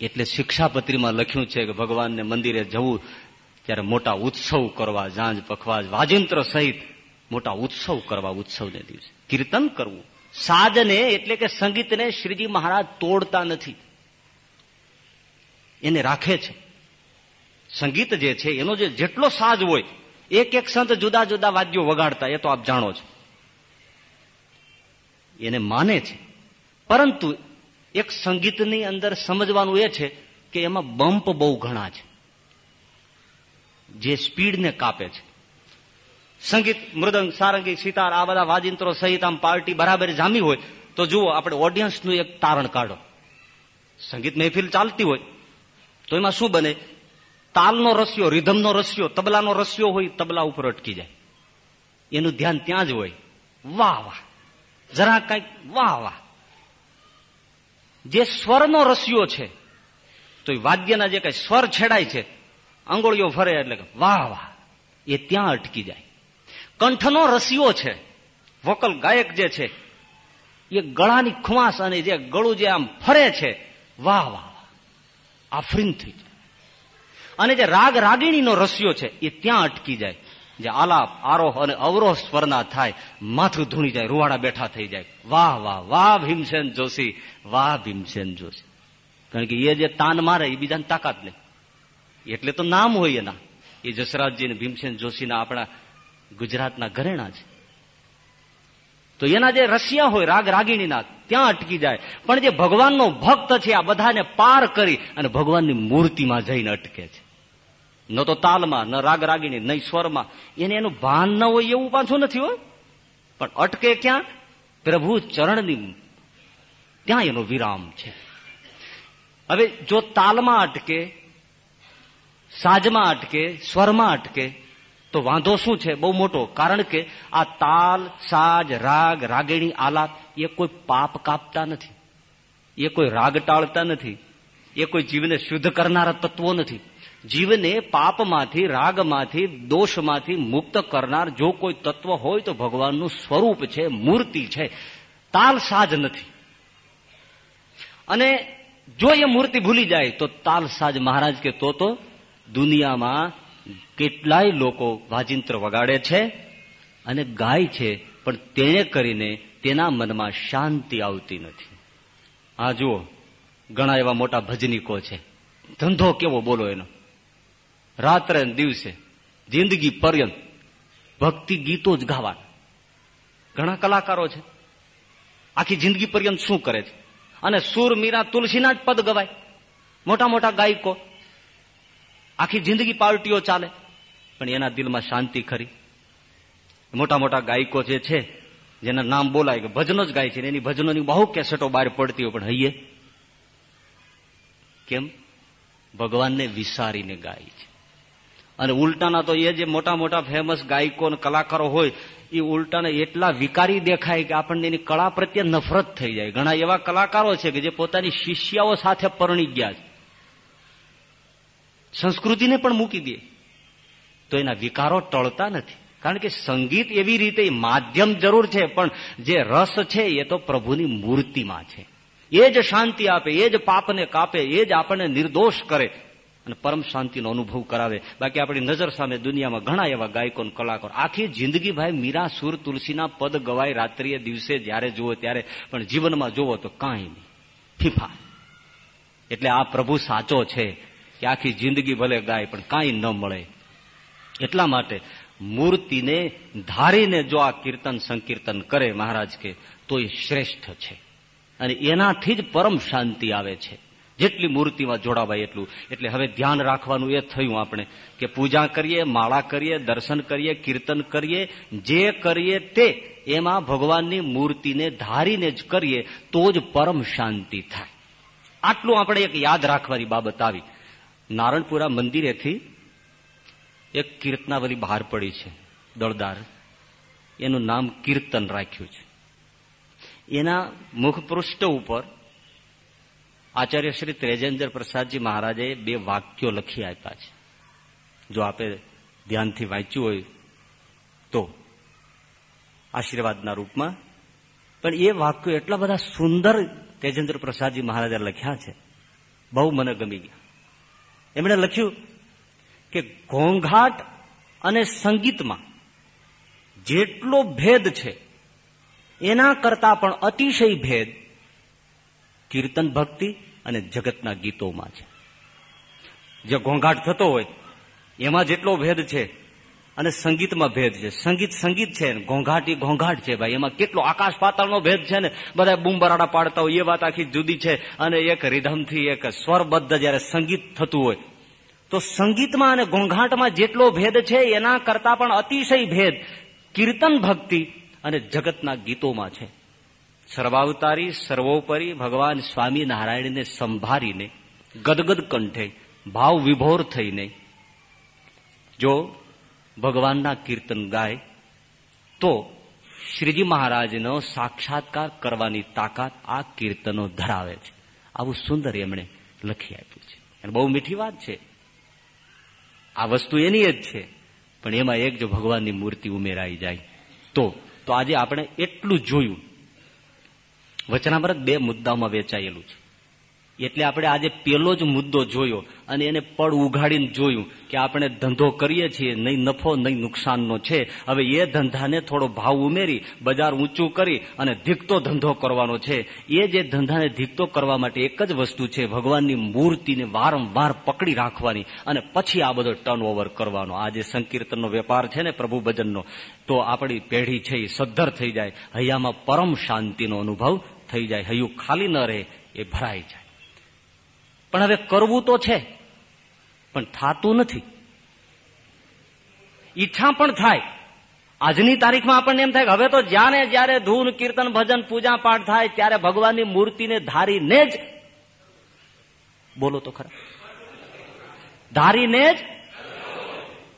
એટલે શિક્ષાપત્રીમાં લખ્યું છે કે ભગવાનને મંદિરે જવું ત્યારે મોટા ઉત્સવ કરવા જાંજ પખવાજ, વાજિંત્ર સહિત મોટા ઉત્સવ કરવા ઉત્સવને દિવસે. કીર્તન કરવું. સાજને એટલે કે સંગીતને શ્રીજી મહારાજ તોડતા નથી. એને રાખે છે. સંગીત જે છે, એનો જે જેટલો સાજ હોય, એક એક સંત જુદા જુદા વાદ્યો વગાડતા, એ તો આપ જાણો છો. એને માને છે. પરંતુ એક સંગીતની અંદર સમજવાનું એ છે કે એમાં બમ્પ બહુ ઘણા છે. જે સ્પીડને કાપે છે. સંગીત, મૃદંગ, સારંગી, સિતાર, આ બધા વાજિંત્રો સહિત આમ પાર્ટી બરાબર જામી હોય, તો જુઓ આપણે ઓડિયન્સનું એક તારણ કાઢો. સંગીત મહેફિલ ચાલતી હોય, તો એમાં શું બને? તાલનો રસ્યો, રિધમનો રસ્યો, તબલાનો રસ્યો હોય, તબલા ઉપર અટકી જાય. એનું ધ્યાન ત્યાં જ હોય. વાહ વાહ. જરા કંઈક, વાહ વાહ. જે સ્વરનો રસ્યો છે, તો એ વાદ્યના જે કઈ સ્વર છેડાય છે આંગળીઓ ફરે એટલે વાહ વાહ. એ ત્યાં અટકી જાય. કંઠનો રસિયો છે. વોકલ ગાયક જે છે, એ ગળાની ખુમાસ અને જે ગળું જે આમ ફરે છે વાહ વાહ. આફરીન થઈ જાય. અને જે રાગ રાગીણીનો રસિયો છે, એ ત્યાં અટકી જાય. જે આલાપ, આરોહ અને અવરોહ સ્વરના થાય, માથું ધૂણી જાય, રૂવાડા બેઠા થઈ જાય. વાહ વાહ વાહ, ભીમસેન જોશી, વાહ, ભીમસેન જોશી. કારણ કે એ જે તાન મારે, એ બીજાને તાકાત નહીં. એટલે તો નામ હોય એના. એ જસરાજજી ને ભીમસેન જોશીના આપણા ગુજરાતના ઘરેણા છે. તો એના જે રસિયા હોય, રાગ રાગીણીના, ત્યાં અટકી જાય. પણ જે ભગવાનનો ભક્ત છે, આ બધાને પાર કરી અને ભગવાનની મૂર્તિમાં જઈને અટકે છે. ન તો તાલમાં, ન રાગ રાગીણી નહીં સ્વરમાં એને એનું ભાન ન હોય એવું પાછું નથી હોય પણ અટકે ક્યાં? પ્રભુ ચરણની ત્યાં એનો વિરામ છે. હવે જો તાલમાં અટકે સાજમાં અટકે, સ્વરમાં અટકે, તો વાંધો શું છે? બહુ મોટો. કારણ કે આ તાલ, સાજ, રાગ, રાગેણી આલાપ, એ કોઈ પાપ કાપતા નથી. એ કોઈ રાગ ટાળતા નથી. એ કોઈ જીવને શુદ્ધ કરનારા તત્વો નથી. જીવને પાપમાંથી, રાગમાંથી, દોષમાંથી મુક્ત કરનાર જો કોઈ તત્વ હોય તો ભગવાનનું સ્વરૂપ છે, મૂર્તિ છે. તાલ, સાજ નથી. અને જો એ મૂર્તિ ભૂલી જાય, તો તાલ, સાજ મહારાજ કે તો તો દુનિયામાં કેટલાય લોકો વાજિંત્ર વગાડે છે અને ગાય છે, પણ તેણે કરીને તેના મનમાં શાંતિ આવતી નથી. આ જુઓ, ઘણા એવા મોટા ભજનીકો છે. ધંધો કેવો બોલો એનો. રાત્રે દિવસે, જિંદગી પર્યંત, ભક્તિ ગીતો જ ગાવાના. ઘણા કલાકારો છે. આખી જિંદગી પર્યંત શું કરે છે? અને સુર મીરા તુલસીના જ પદ ગવાય. મોટા મોટા ગાયકો આખી જિંદગી પાર્ટીઓ ચાલે. પણ એના દિલમાં શાંતિ ખરી. મોટા મોટા ગાયકો જે છે, જેના નામ બોલાય કે ભજનો જ ગાય છે એની ભજનોની બહુ કેસેટો બહાર પડતી હોય, પણ હૈયે કેમ? ભગવાનને વિસારીને ગાય છે. અને ઉલટાના તો એ જે મોટા મોટા ફેમસ ગાયકો અને કલાકારો હોય, એ ઉલટાને એટલા વિકારી દેખાય કે આપણને એની કળા પ્રત્યે નફરત થઈ જાય. ઘણા એવા કલાકારો છે કે જે પોતાની શિષ્યાઓ સાથે પરણી ગયા છે. સંસ્કૃતિને પણ મૂકી દે. તો એના વિકારો ટળતા નથી. કારણ કે સંગીત એવી રીતે માધ્યમ જરૂર છે, પણ જે રસ છે એ તો પ્રભુની મૂર્તિમાં છે. એ જ શાંતિ આપે, એ જ પાપને કાપે, એ જ આપણને નિર્દોષ કરે અને પરમ શાંતિનો અનુભવ કરાવે. બાકી આપણી નજર સામે દુનિયામાં ઘણા એવા ગાયકો કલાકાર આખી જિંદગી ભાઈ મીરા સુર તુલસીના પદ ગવાય રાત્રિએ દિવસે જ્યારે જુઓ ત્યારે, પણ જીવનમાં જુઓ તો કાંઈ નહીં. ફીફા. એટલે આ પ્રભુ સાચો છે. કે આખી જિંદગી ભલે ગાય, પણ કાંઈ ન મળે. એટલા માટે મૂર્તિને ધારીને જો આ કીર્તન સંકીર્તન કરે મહારાજ કે, તો એ શ્રેષ્ઠ છે. અને એનાથી જ પરમ શાંતિ આવે છે. જેટલી મૂર્તિમાં જોડાવાય એટલું. એટલે હવે ધ્યાન રાખવાનું એ થયું આપણે કે પૂજા કરીએ, માળા કરીએ, દર્શન કરીએ, કીર્તન કરીએ, જે કરીએ તે એમાં ભગવાનની મૂર્તિને ધારીને જ કરીએ તો જ પરમ શાંતિ થાય. આટલું આપણે એક યાદ રાખવાની બાબત આવી. નારણપુરા મંદિરેથી એક કીર્તનાવલી બહાર પડી છે, દળદાર. એનું નામ કીર્તન રાખ્યું છે. એના મુખપૃષ્ઠ ઉપર આચાર્ય શ્રી ત્રેજેન્દ્ર પ્રસાદજી મહારાજે બે વાક્યો લખી આપ્યા છે. જો આપે ધ્યાનથી વાંચ્યું હોય તો આશીર્વાદના રૂપમાં. પણ એ વાક્યો એટલા બધા સુંદર તેજેન્દ્ર પ્રસાદજી મહારાજે લખ્યા છે. બહુ મને ગમી ગયા. એમણે લખ્યું કે ઘોંઘાટ અને સંગીતમાં જેટલો ભેદ છે, એના કરતા પણ અતિશય ભેદ કીર્તન ભક્તિ અને જગતના ગીતોમાં છે. જે ઘોંઘાટ થતો હોય, એમાં જેટલો ભેદ છે અને સંગીતમાં ભેદ છે. સંગીત સંગીત છે ઘોંઘાટ ઘોંઘાટ છે ભાઈ. એમાં કેટલો આકાશ પાતાળનો ભેદ છે ને. બધા બૂમબરાડા પાડતા હોય, એ વાત આખી જુદી છે. અને એક રિધમથી એક સ્વરબદ્ધ જયારે સંગીત થતું હોય, તો સંગીતમાં અને ઘોંઘાટમાં જેટલો ભેદ છે, એના કરતા પણ અતિશય ભેદ કીર્તન ભક્તિ અને જગતના ગીતોમાં છે. સર્વાવતારી, સર્વોપરી ભગવાન સ્વામી નારાયણને સંભાળીને ગદગદ કંઠે ભાવ વિભોર થઈને જો ભગવાનના કીર્તન ગાય, તો શ્રીજી મહારાજનો સાક્ષાત્કાર કરવાની તાકાત આ કીર્તનો ધરાવે છે. આવું સુંદર એમણે લખી આપ્યું છે. અને બહુ મીઠી વાત છે. આ વસ્તુ એની જ છે. પણ એમાં એક જો ભગવાનની મૂર્તિ ઉમેરાઈ જાય, તો તો આજે આપણે એટલું જોયું. વચનામૃત બે મુદ્દામાં વેચાયેલું છે. એટલે આપણે આજે પેલો જ મુદ્દો જોયો અને એને પડ ઉઘાડીને જોયું કે આપણે ધંધો કરીએ છીએ, નહીં નફો, નહીં નુકસાનનો છે. હવે એ ધંધાને થોડો ભાવ ઉમેરી, બજાર ઊંચું કરી અને ધીકતો ધંધો કરવાનો છે. એ જે ધંધાને ધીકતો કરવા માટે એક જ વસ્તુ છે, ભગવાનની મૂર્તિને વારંવાર પકડી રાખવાની અને પછી આ બધો ટર્નઓવર કરવાનો. આ જે સંકીર્તનનો વેપાર છે ને પ્રભુ ભજનનો તો આપણી પેઢી છે એ સદ્ધર થઈ જાય. હૈયામાં પરમ શાંતિનો અનુભવ થઈ જાય. હૈયું ખાલી ન રહે, એ ભરાઈ જાય. પણ હવે કરવું તો છે, પણ થાતું નથી. ઈચ્છા પણ થાય. આજની તારીખમાં આપણને એમ થાય કે હવે તો જ્યાં જ્યારે ધૂન, કીર્તન, ભજન પૂજા પાઠ થાય, ત્યારે ભગવાનની મૂર્તિને ધારીને જ બોલો તો ખરા. ધારીને જ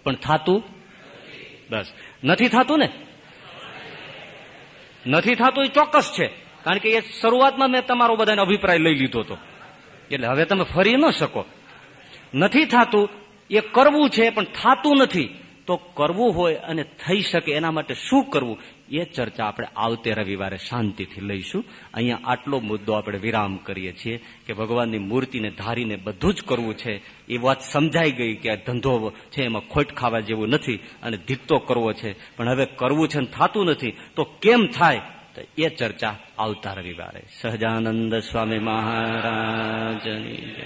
પણ થાતું બસ. નથી થાતું ને? નથી થાતું એ ચોક્કસ છે. કારણ કે એ શરૂઆતમાં મેં તમારો બધાને અભિપ્રાય લઈ લીધો હતો. એટલે હવે તમે ફરી ન શકો. નથી થતું, એ કરવું છે, પણ થતું નથી. તો કરવું હોય અને થઈ શકે એના માટે શું કરવું? એ ચર્ચા આપણે આવતે રવિવારે શાંતિથી લઈશું. અહીંયા આટલો મુદ્દો આપણે વિરામ કરીએ છીએ કે ભગવાનની મૂર્તિને ધારીને બધું જ કરવું છે. એ વાત સમજાઈ ગઈ કે આ ધંધો છે, એમાં ખોટ ખાવા જેવું નથી અને ધીકતો કરવો છે. પણ હવે કરવું છે ને થતું નથી. તો કેમ થાય? એ ચર્ચા આવતા રવિવારે. સહજાનંદ સ્વામી મહારાજની